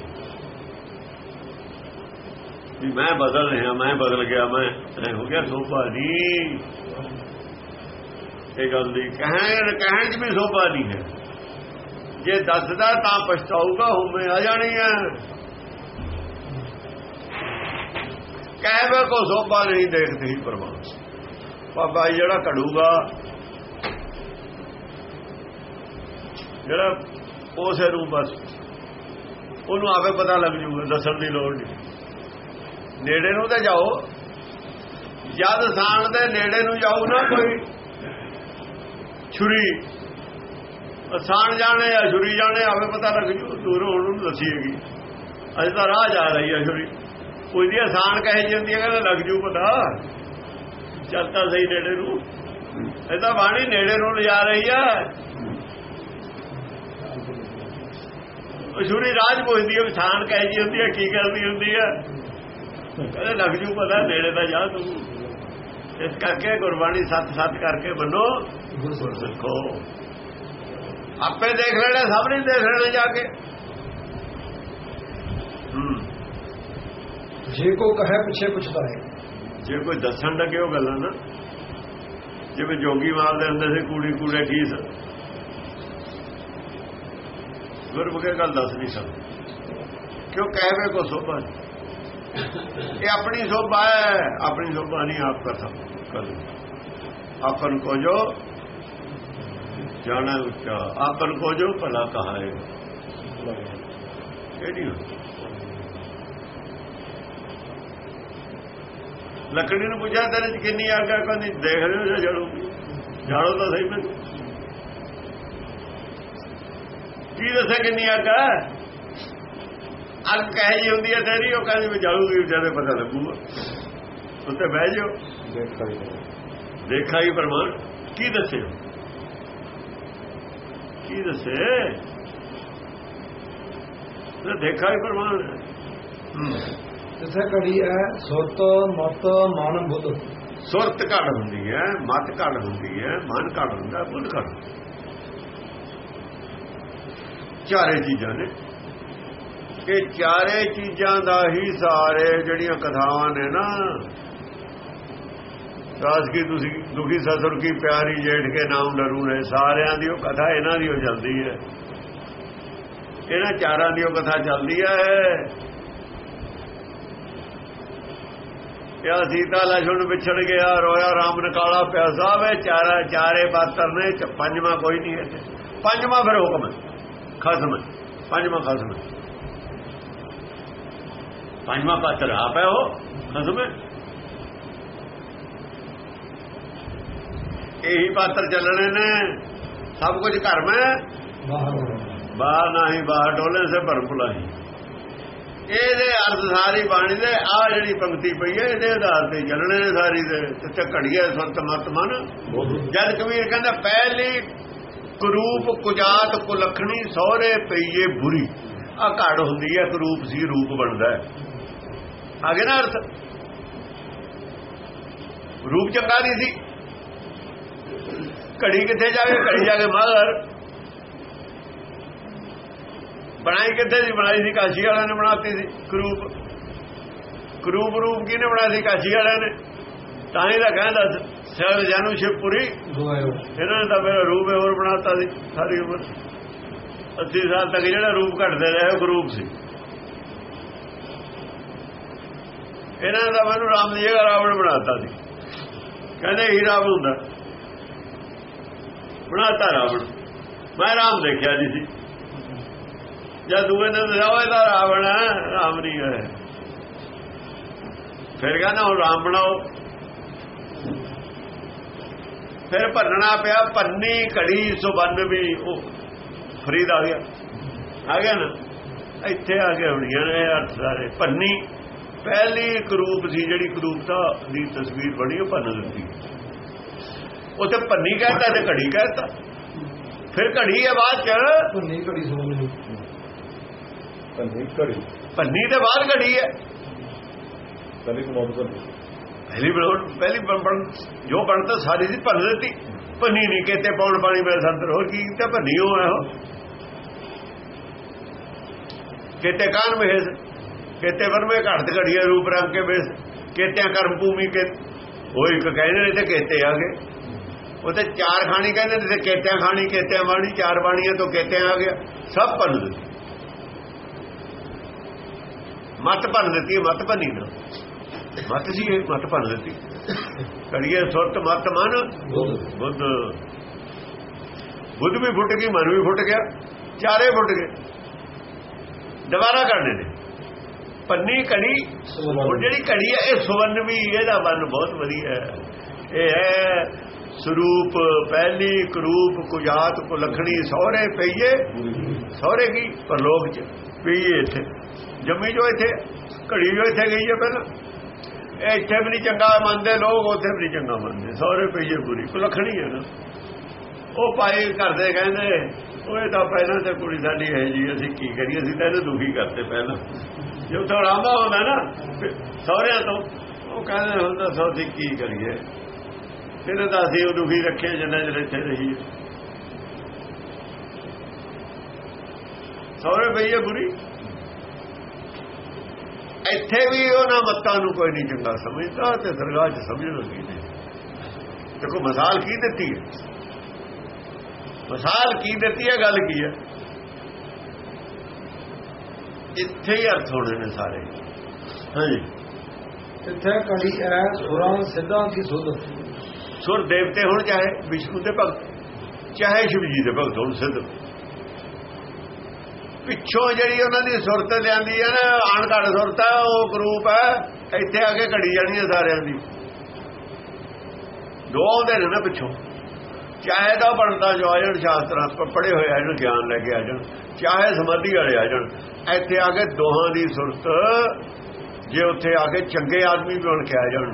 ਵੀ ਮੈਂ ਬਦਲ ਰਿਹਾ, ਮੈਂ ਬਦਲ ਗਿਆ, ਮੈਂ ਐ ਹੋ ਗਿਆ ਸੋਭਾ ਨਹੀਂ ਇਹ ਗੱਲ ਦੀ ਕਹਿਣ ਕਹਿਣ ਚ ਵੀ ਸੋਭਾ ਨਹੀਂ ਹੈ। ਜੇ ਦੱਸਦਾ ਤਾਂ ਪਛਤਾਊਗਾ ਹੁਮੇ ਆ ਜਾਣੀ ਹੈ ਕਹਿਵੇ ਕੋ ਸੋਭਾ ਨਹੀਂ ਦੇਖਦੇ ਹੀ ਪਰਮਾਨ ਬਾਬਾ ਜੀ, ਜਿਹੜਾ ਘੜੂਗਾ, ਜਿਹੜਾ ਉਸੇ ਨੂੰ ਬਸ ਉਹਨੂੰ ਆਪੇ ਪਤਾ ਲੱਗ ਜੂਗਾ ਦੱਸਣ ਦੀ ਲੋੜ ਨਹੀਂ। ਨੇੜੇ ਨੂੰ ਤਾਂ ਜਾਓ। ਜਦ ਸਾਣ ਦੇ ਨੇੜੇ ਨੂੰ ਜਾਓ ਨਾ ਕੋਈ। ਛੁਰੀ। ਸਾਣ ਜਾਣੇ ਆ, ਛੁਰੀ ਜਾਣੇ ਆਪੇ ਪਤਾ ਲੱਗ ਜੂ, ਦੂਰੋਂ ਉਹਨੂੰ ਦੱਸੀਏਗੀ ਅਜੇ ਤਾਂ ਰਾਹ ਜਾ ਰਹੀ ਹੈ ਛੁਰੀ। ਕੋਈ ਦੀ ਆਸਾਨ ਕਹੇ ਜਾਂਦੀ ਹੈ ਕਹਿੰਦਾ ਲੱਗ ਜੂ ਪਤਾ। ਚੱਲ ਤਾਂ ਸਹੀ ਨੇੜੇ ਨੂੰ। ਇਹ ਤਾਂ ਬਾਣੀ ਨੇੜੇ ਨੂੰ ਲਿਜਾ ਰਹੀ ਆ। ਛੁਰੀ ਰਾਜ ਪੁੱਛਦੀ ਹੈ ਆਸਾਨ ਕਹੇ ਜੀ ਹੁੰਦੀ ਹੈ ਕੀ ਕਰਦੀ ਹੁੰਦੀ ਹੈ ਕਹਿੰਦਾ ਲੱਗ ਜੂ ਪਤਾ ਨੇੜੇ ਤਾਂ ਜਾ ਤੂੰ। ਇਸ ਕਰਕੇ ਗੁਰਬਾਣੀ ਸੱਤ ਸੱਤ ਕਰਕੇ ਬੰਨੋ ਦੇਖੋ ਆਪੇ ਦੇਖ ਲੈਣਾ ਸਭ ਨੇ ਦੇਖ ਲੈਣਾ ਜਾ ਕੇ। ਜੇ ਕੋ ਕਹੇ ਪਿੱਛੇ ਪੁੱਛਦਾ ਹੈ ਜੇ ਕੋਈ ਦੱਸਣ ਲੱਗੇ ਉਹ ਗੱਲਾਂ ਨਾ। ਜਿਵੇਂ ਜੋਗੀ ਮਾਰਦੇ ਹੁੰਦੇ ਸੀ ਕੂੜੀ ਕੂੜੇ ਕੀਸ ਗੁਰਮੁਖੇ ਗੱਲ ਦੱਸ ਨਹੀਂ ਸਕਦੇ ਕਿਉਂ ਕਹਿਵੇ ਕੋ ਸੋਭਾ ਇਹ ਆਪਣੀ ਸੋਭਾ ਹੈ, ਆਪਣੀ ਸੋਭਾ ਨਹੀਂ, ਆਪ ਕਥਾ ਕਰ ਆਪਨ ਕੋ ਜੋ ਜਾਣਾ ਉੱਚਾ। ਆਪਨ ਕੋ ਜੋ ਭਲਾ ਕਹਾਏ। ਇਹ ਲੱਕੜੀ ਨੂੰ ਪੁੱਛਿਆ, ਤੇਰੇ ਚ ਕਿੰਨੀ ਅੱਗ ਕਹਿੰਦੀ, ਦੇਖ ਲਿਓ ਜੇ ਜਾਣੋ ਤਾਂ ਸਹੀ ਮੈਨੂੰ ਕੀ ਦੱਸੇ ਕਿੰਨੀ ਅੱਗ ਹੈ ਅੱਗ ਕਹੇ ਜੀ ਹੁੰਦੀ ਹੈ ਤੇਰੀ? ਉਹ ਕਹਿੰਦੀ ਵੀ ਜਲੂਗੀ ਜਦੇ ਪਤਾ ਲੱਗੂਗਾ। ਉੱਤੇ ਬਹਿ ਜਾਓ। ਦੇਖਾ ਹੀ ਪ੍ਰਮਾਣ। ਕੀ ਦੱਸੇ? ਕੀ ਦੱਸੇ? ਤੇ ਦੇਖਾ ਹੀ ਪ੍ਰਮਾਣ। ਹੈ। ਹੂੰ ਜਿੱਥੇ ਘੜੀ ਐ ਸੁਰਤ ਮਤ ਮਨ ਬੁੱਧ। ਸੁਰਤ ਘੜ ਹੁੰਦੀ ਹੈ ਮਤ ਘੜ ਹੁੰਦੀ ਹੈ ਮਨ ਘੜ ਹੁੰਦਾ ਬੁੱਧ ਘੜ ਚਾਰੇ ਚੀਜ਼ਾਂ ਨੇ। ਇਹ ਚਾਰੇ ਚੀਜ਼ਾਂ ਦਾ ਹੀ ਸਾਰੇ ਜਿਹੜੀਆਂ ਕਥਾਵਾਂ ਨੇ ਨਾ। ਰਾਜ ਕੀ ਤੁਸੀਂ ਦੁਖੀ ਸਸੁਰ ਕੀ ਪਿਆਰੀ ਜੇਠ ਕੇ ਨਾਮ ਡਰੂ ਨੇ, ਸਾਰਿਆਂ ਦੀ ਉਹ ਕਥਾ ਇਹਨਾਂ ਦੀ ਉਹ ਚੱਲਦੀ ਹੈ। ਇਹਨਾਂ ਚਾਰਾਂ ਦੀ ਉਹ ਕਥਾ ਚੱਲਦੀ ਹੈ। ਯਾ ਸੀਤਾ ਲਛਣ ਵਿਛੜ ਗਿਆ, ਰੋਇਆ ਰਾਮ ਨਕਾਲਾ ਪਿਆ ਸਾਹਿਬ ਵੇ ਚਾਰਾ ਚਾਰੇ ਬਾਤਰ ਨੇ ਪੰਜਵਾਂ ਕੋਈ ਨਹੀਂ ਹੈ ਪੰਜਵਾਂ ਫਿਰ ਹੁਕਮ ਹੈ। ਖਸਮ ਹੈ। ਪੰਜਵਾਂ ਖਸਮ ਹੈ। ਪੰਜਵਾਂ ਪਾਤਰ ਆਪ ਹੈ ਉਹ ਖਸਮ ਹੈ। ਇਹੀ ਪਾਤਰ ਚੱਲਣੇ ਨੇ। ਸਭ ਕੁਝ ਘਰ ਮੈਂ ਬਾਹਰ ਬਾਹਰ ਨਹੀਂ ਬਾਹਰ ਡੋਲੇ ਸੇ ਭਰਮ ਭੁਲਾਈ ਇਹਦੇ ਅਰਥ ਸਾਰੀ ਬਾਣੀ ਦੇ ਆ ਜਿਹੜੀ ਪੰਕਤੀ ਪਈ ਹੈ ਇਹਦੇ ਆਧਾਰ ਤੇ ਚੱਲਣੇ ਨੇ ਸਾਰੀ ਦੇ। ਤੇ ਘੜੀਏ ਸੁਰਤ ਮਤ ਮਨ। ਜਦ ਕਬੀਰ ਕਹਿੰਦਾ ਪਹਿਲੀ ਕਰੂਪ ਕੁਜਾਤ ਕੁਲਖਣੀ ਸਹੁਰੇ ਪਈਏ ਬੁਰੀ। ਆ ਘੜ ਹੁੰਦੀ ਹੈ ਕਰੂਪ ਸੀ, ਰੂਪ ਬਣਦਾ ਹੈ। ਆਗੇ ਨਾ ਅਰਥ? ਰੂਪ ਚੰਗਾ ਨਹੀਂ ਸੀ। ਘੜੀ ਕਿੱਥੇ ਜਾਵੇ? ਘੜੀ ਜਾ ਕੇ ਮਗਰ ਬਣਾਈ ਕਿੱਥੇ ਸੀ? ਬਣਾਈ ਸੀ, ਕਾਸ਼ੀ ਵਾਲਿਆਂ ਨੇ ਬਣਾਤੀ ਸੀ ਕਰੂਪ ਕਰੂਪ ਰੂਪ ਕਿਹਨੇ ਬਣਾਇਆ ਸੀ? ਕਾਸ਼ੀ ਵਾਲਿਆਂ ਨੇ। ਤਾਂ ਹੀ ਤਾਂ ਕਹਿੰਦਾ ਸਿਰ ਜਾਨੂ ਸ਼ਿਵਪੁਰੀ ਇਹਨਾਂ ਨੇ ਤਾਂ ਮੇਰਾ ਰੂਪ ਹੋਰ ਬਣਾਤਾ ਸੀ ਸਾਰੀ ਉਮਰ। 80 ਸਾਲ ਤੱਕ ਜਿਹੜਾ ਰੂਪ ਘਟਦੇ ਰਹੇ ਉਹ ਰੂਪ ਸੀ। ਇਹਨਾਂ ਤਾਂ ਮੈਨੂੰ ਰਾਮ ਦੀ ਜਗ੍ਹਾ ਰਾਵਣ ਬਣਾਤਾ ਸੀ। ਕਹਿੰਦੇ ਹੀ ਰਾਮ ਹੁੰਦਾ ਬਣਾਤਾ ਰਾਵਣ। ਮੈਂ ਰਾਮ ਦੇਖਿਆ ਨਹੀਂ ਸੀ। ਜਦ ਦੂਏ ਨੇ ਦੱਸਿਆ ਇਹਦਾ ਰਾਵਣ ਰਾਮ ਨਹੀਂ ਹੈ ਫਿਰ ਕਹਿੰਦਾ ਹੁਣ ਰਾਮ ਬਣਾਓ। ਫਿਰ ਭੰਨਣਾ ਪਿਆ ਪੰਨੀ ਘੜੀ ਸੁਬੰਨ ਵੀ। ਉਹ ਫਰੀਦ ਆ ਗਿਆ। ਆ ਗਿਆ ਨਾ? ਇੱਥੇ ਆ ਕੇ ਹੋਣੀਆਂ ਨੇ ਇਹ ਅਰਥ ਸਾਰੇ। ਪੰਨੀ ਪਹਿਲੀ ਕਰੂਪ ਸੀ ਜਿਹੜੀ ਕਰੂਪਤਾ ਦੀ ਤਸਵੀਰ ਬਣੀ ਉਹ ਭੰਨ ਦਿੱਤੀ। ਉੱਥੇ ਪੰਨੀ ਕਹਿੰਦਾ ਤੇ ਘੜੀ ਕਹਿੰਦਾ ਫਿਰ ਘੜੀ ਹੈ ਬਾਅਦ ਚ? ਭੁੰਨੀ ਘੜੀ ਸੋਣ ਨੂੰ ਕੰਨੀ ਘੜੀ। ਪੰਨੀ ਦੇ ਬਾਅਦ ਘੜੀ ਹੈ ਮੌਤ ਕਰਨੀ ਪਹਿਲੀ ਬਣਾਉਣ ਪਹਿਲੀ ਬਣ ਬਣ, ਜੋ ਬਣਤਾ ਸਾਰੀ ਸੀ ਭੰਨ ਦਿੱਤੀ। ਭੰਨੀ ਨਹੀਂ ਕਿਤੇ, ਪੌਣ ਪਾਣੀ ਮੇਰੇ ਸੰਦਰ ਹੋਰ ਕੀ ਕੀਤਾ? ਭੰਨੀ ਹੋ ਹੈ। ਕਿਤੇ ਕਾਨ ਮਹਿਸ ਕਿਤੇ ਵਰਮੇ ਘੜਤ ਘੜੀਆਂ ਰੂਪ ਰੰਗ ਕੇ ਬੇਸ ਕਿਤੇ ਕਰਮ ਭੂਮੀ ਕੇ। ਉਹ ਇੱਕ ਕਹਿੰਦੇ ਨੇ ਤੇ ਕਿਤੇ ਆ ਗਏ। ਉਹ ਤੇ ਚਾਰ ਖਾਣੀ ਕਹਿੰਦੇ ਨੇ ਤੇ ਕਿਤੇ ਖਾਣੀ ਕਿਤੇ ਬਾਣੀ ਚਾਰ ਬਾਣੀਆਂ ਤੋਂ ਕਿਤੇ ਆ ਗਿਆ। ਸਭ ਭੰਨ ਦਿੱਤੀ। ਮਤ ਭੰਨ ਦਿੱਤੀ, ਮਤ ਭੰਨੀ ਨਾ। ਮਤ ਸੀ ਇਹ ਮਤ ਭੰਨ ਦਿੱਤੀ। ਕੜੀਏ ਸੁਰਤ ਮਤ ਮਨ ਬੁੱਧ। ਬੁੱਧ। ਵੀ ਫੁੱਟ ਗਈ ਮਨ ਵੀ ਫੁੱਟ ਗਿਆ ਚਾਰੇ ਫੁੱਟ ਗਏ। ਦੁਬਾਰਾ ਕਰਨੇ ਨੇ। ਪੰਨੀ ਕੜੀ ਹੁਣ ਜਿਹੜੀ ਕੜੀ ਹੈ ਇਹ ਸੁਵਰਨ ਵੀ ਇਹਦਾ ਵਨ ਬਹੁਤ ਵਧੀਆ ਹੈ। ਇਹ ਹੈ ਸਰੂਪ ਪਹਿਲੀ ਕਰੂਪ ਕੁਜਾਤ ਕੋ ਲਖਣੀ ਸਹੁਰੇ ਪਈਏ। ਸਹੁਰੇ ਕੀ? ਪਰਲੋਕ ਚ ਪਈਏ ਇੱਥੇ। ਜੰਮੀ ਜੋ ਇੱਥੇ ਘੜੀ ਜੋ ਇੱਥੇ ਗਈ ਹੈ ਪਹਿਲਾਂ। ਇਹ ਇੱਥੇ ਵੀ ਨਹੀਂ ਚੰਗਾ ਮੰਨਦੇ, ਲੋਕ ਉੱਥੇ ਵੀ ਨਹੀਂ ਚੰਗਾ ਮੰਨਦੇ। ਸਹੁਰੇ ਪਈਏ ਬੁਰੀ ਕੁਲਖਣੀ ਹੈ ਨਾ। ਉਹ ਪਾਏ ਕਰਦੇ ਕਹਿੰਦੇ, ਉਹ ਇਹ ਤਾਂ ਪਹਿਲਾਂ ਤੇ ਕੁੜੀ ਸਾਡੀ ਹੈ ਜੀ ਅਸੀਂ ਕੀ ਕਰੀਏ? ਅਸੀਂ ਤਾਂ ਇਹਨੂੰ ਦੁਖੀ ਕਰਤੇ ਪਹਿਲਾਂ। ਜੇ ਉੱਥੇ ਰਾਮਾ ਹੁੰਦਾ ਨਾ ਸਹੁਰਿਆਂ ਤੋਂ, ਉਹ ਕਹਿੰਦੇ ਹੁੰਦਾ ਸੌਦੀ ਕੀ ਕਰੀਏ? ਫਿਰ ਤਾਂ ਅਸੀਂ ਉਹ ਦੁਖੀ ਰੱਖੇ ਜਿੰਨਾ ਚਿਰ ਇੱਥੇ ਰਹੀਏ ਸਹੁਰੇ ਪਈਏ ਬੁਰੀ ਇੱਥੇ ਵੀ ਉਹਨਾਂ ਮੱਤਾਂ ਨੂੰ ਕੋਈ ਨਹੀਂ ਚੰਗਾ ਸਮਝਦਾ ਤੇ ਦਰਗਾਹ 'ਚ ਸਮਝਣ ਲੱਗੀ ਨੇ ਦੇਖੋ ਮਿਸਾਲ ਕੀ ਦਿੱਤੀ ਹੈ? ਮਿਸਾਲ ਕੀ ਦਿੱਤੀ ਹੈ? ਗੱਲ ਕੀ ਹੈ? ਇੱਥੇ ਹੀ ਅਰਥ ਹੋਣੇ ਨੇ ਸਾਰੇ। ਹਾਂਜੀ। ਇੱਥੇ ਘੜੀ ਐ ਸੁਰਾਂ ਸਿੱਧਾਂ ਕੀ ਸੁਧ। ਸੁਰ ਦੇਵਤੇ ਹੁਣ ਚਾਹੇ ਵਿਸ਼ਨੂੰ ਦੇ ਭਗਤ ਚਾਹੇ ਸ਼ਿਵ ਜੀ ਦੇ ਭਗਤ ਹੁਣ ਸਿੱਧ। ਪਿੱਛੋਂ ਜਿਹੜੀ ਉਹਨਾਂ ਦੀ ਸੁਰਤ ਲਿਆਂਦੀ ਹੈ ਨਾ ਅਣਘੜ ਸੁਰਤ ਹੈ ਉਹ ਗਰੂਪ ਹੈ ਇੱਥੇ ਆ ਕੇ ਘੜੀ ਜਾਣੀ ਹੈ ਸਾਰਿਆਂ ਦੀ। ਦੋ ਆਉਂਦੇ ਨੇ ਨਾ ਪਿੱਛੋਂ। ਚਾਹੇ ਤਾਂ ਬਣਦਾ ਜੋ ਆ ਜਾਣ, ਸ਼ਾਸਤਰਾਂ ਪੜੇ ਹੋਏ ਆ ਜਾਣ, ਗਿਆਨ ਲੈ ਕੇ ਆ ਜਾਣ, ਚਾਹੇ ਸਮਾਧੀ ਵਾਲੇ ਆ ਜਾਣ, ਇੱਥੇ ਆ ਕੇ ਦੋਹਾਂ ਦੀ ਸੁਰਤ, ਜੇ ਉੱਥੇ ਆ ਕੇ ਚੰਗੇ ਆਦਮੀ ਬਣ ਕੇ ਆ ਜਾਣ,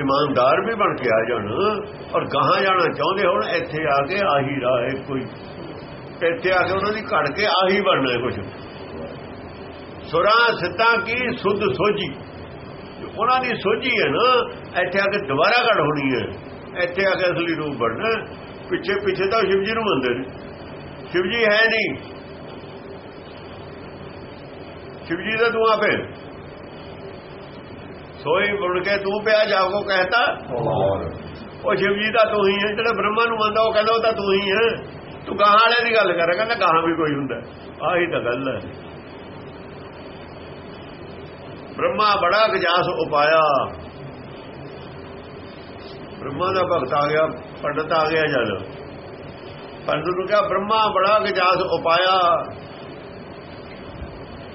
ਇਮਾਨਦਾਰ ਵੀ ਬਣ ਕੇ ਆ ਜਾਣ, ਔਰ ਗਾਹਾਂ ਜਾਣਾ ਚਾਹੁੰਦੇ ਹੋਣ, ਇੱਥੇ ਆ ਕੇ ਆਹੀ ਰਾਹ ਹੈ। ਕੋਈ ਇੱਥੇ ਆ ਕੇ ਉਹਨਾਂ ਦੀ ਘੜ ਕੇ ਆਹੀ ਬਣਨਾ ਕੁਝ ਸੁਰਾਂ ਸਿੱਧਾਂ ਕੀ ਸੁੱਧ ਸੋਝੀ। ਉਹਨਾਂ ਦੀ ਸੋਝੀ ਹੈ ਨਾ ਇੱਥੇ ਆ ਕੇ ਦੁਬਾਰਾ ਘੜ ਹੋਣੀ ਹੈ। ਇੱਥੇ ਆ ਕੇ ਅਸਲੀ ਰੂਪ ਬਣਨਾ ਪਿੱਛੇ ਪਿੱਛੇ ਤਾਂ ਸ਼ਿਵ ਜੀ ਨੂੰ ਮੰਨਦੇ ਨੇ। ਸ਼ਿਵ ਜੀ ਹੈ ਨਹੀਂ। ਸ਼ਿਵ ਜੀ ਦਾ ਤੂੰ ਆਪੇ। ਸੋਈ ਬੁੜ ਕੇ ਤੂੰ ਪਿਆ ਜਾਗੋ ਕਹਤਾ। ਉਹ ਸ਼ਿਵ ਜੀ ਦਾ ਤੂੰ ਹੀ ਹੈ ਜਿਹੜਾ ਬ੍ਰਹਮਾ ਨੂੰ ਮੰਨਦਾ ਉਹ ਕਹਿੰਦਾ ਉਹ ਤਾਂ ਤੂੰ ਹੀ ਹੈ। ਤੂੰ ਗਾਹਾਂ ਵਾਲੇ ਦੀ ਗੱਲ ਕਰ, ਕਹਿੰਦਾ ਗਾਹਾਂ ਵੀ ਕੋਈ ਹੁੰਦਾ। ਆਹੀ ਤਾਂ ਗੱਲ ਹੈ। ਬ੍ਰਹਮਾ ਬੜਾ ਗਜਾਸ ਉਪਾਇਆ। ਬ੍ਰਹਮਾ ਦਾ ਭਗਤ ਆ ਗਿਆ, ਪੰਡਤ ਆ ਗਿਆ ਜਦ ਪੰਡਤ ਨੂੰ ਕਿਹਾ, ਬ੍ਰਹਮਾ ਬੜਾ ਗਜਾਸ ਉਪਾਇਆ।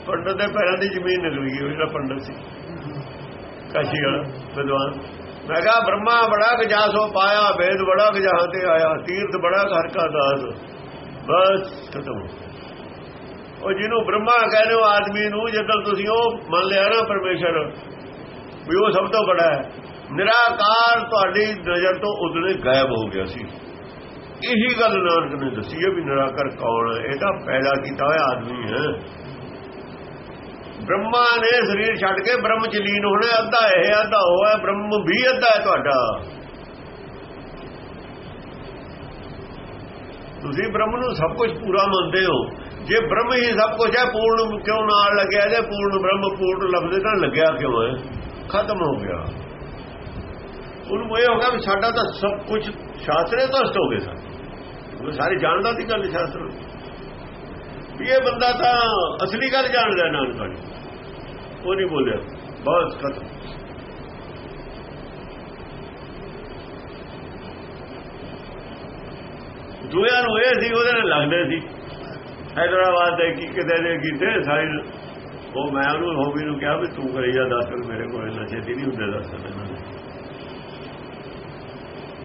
ਪੰਡਤ ਦੇ ਪੈਰਾਂ ਦੀ ਜ਼ਮੀਨ ਨਿਕਲ ਗਈ, ਉਹ ਜਿਹੜਾ ਪੰਡਤ ਸੀ। ਕਾਸ਼ੀ ਵਾਲਾ, ਵਿਦਵਾਨ। ਮੈਂ ਕਿਹਾ, ਬ੍ਰਹਮਾ, ਬੜਾ ਗਜਾਸ ਪਾਇਆ, ਵੇਦ ਬੜਾ ਗਜਾਹ ਤੇ ਆਇਆ, ਤੀਰਥ ਬੜਾ ਘਰ ਕਾ ਦਾਸ ਬਸ ਖਤਮ। ਉਹ ਜਿਹਨੂੰ ਬ੍ਰਹਮਾ ਕਹਿੰਦੇ ਹੋ, ਆਦਮੀ ਨੂੰ ਜਦੋਂ ਤੁਸੀਂ ਉਹ ਮੰਨ ਲਿਆ ਨਾ ਪਰਮੇਸ਼ਰ, ਵੀ ਉਹ ਸਭ ਤੋਂ ਬੜਾ ਹੈ, ਨਿਰਾਕਾਰ ਤੁਹਾਡੀ ਨਜ਼ਰ ਤੋਂ ਉਦਲੇ ਗਾਇਬ ਹੋ ਗਿਆ ਸੀ। ਇਹੀ ਗੱਲ ਨਾਨਕ ਨੇ ਦੱਸੀ ਹੈ ਵੀ ਨਿਰਾਕਾਰ ਕੌਣ ਹੈ? ਇਹ ਤਾਂ ਪੈਦਾ ਕੀਤਾ ਹੋਇਆ ਆਦਮੀ ਹੈ। ਬ੍ਰਹਮਾ ਨੇ ਸਰੀਰ ਛੱਡ ਕੇ ਬ੍ਰਹਮ ਚ ਲੀਨ ਹੋਣਾ, ਅੱਧਾ ਇਹ, ਅੱਧਾ ਉਹ ਹੈ, ਬ੍ਰਹਮ ਵੀ ਅੱਧਾ ਹੈ ਤੁਹਾਡਾ। ਤੁਸੀਂ ਬ੍ਰਹਮ ਨੂੰ ਸਭ ਕੁਝ ਪੂਰਾ ਮੰਨਦੇ ਹੋ। ਜੇ ਬ੍ਰਹਮ ਹੀ ਸਭ ਕੁਝ ਹੈ, ਪੂਰਨ ਕਿਉਂ ਨਾਲ ਲੱਗਿਆ? ਜੇ ਪੂਰਨ ਬ੍ਰਹਮ ਪੂਰਨ ਲਫ਼ਜ਼ ਨਾਲ ਲੱਗਿਆ ਕਿਉਂ ਹੈ? ਖਤਮ ਹੋ ਗਿਆ। ਉਹਨੂੰ ਇਹ ਹੋ ਗਿਆ ਵੀ ਸਾਡਾ ਤਾਂ ਸਭ ਕੁਝ ਸ਼ਾਸਤਰੇ ਤੋਂ ਹੋ ਗਏ ਸਨ ਉਹ ਸਾਰੇ ਜਾਣਦਾ ਦੀ ਗੱਲ ਸ਼ਾਸਤਰ ਵੀ ਇਹ ਬੰਦਾ ਤਾਂ ਅਸਲੀ ਗੱਲ ਜਾਣਦਾ ਨਾਨਕ ਜੀ ਉਹ ਨਹੀਂ ਬੋਲਿਆ। ਬਸ ਖਤਮ। ਦੂਜਿਆਂ ਨੂੰ ਇਹ ਸੀ, ਉਹਦੇ ਨਾਲ ਲੱਗਦੇ ਸੀ। ਹੈਦਰਾਬਾਦ ਦੇ ਕੀ ਕਿਤੇ ਦੇ ਕੀਤੇ ਸਾਰੇ ਉਹ ਮੈਂ ਉਹਨੂੰ, ਹੋਬੀ ਨੂੰ ਕਿਹਾ ਵੀ ਤੂੰ ਕਰੀ ਜਾ, ਦੱਸ ਮੇਰੇ ਕੋਲ ਇੰਨਾ ਛੇਤੀ ਨਹੀਂ ਹੁੰਦੇ, ਦੱਸ ਇਹਨਾਂ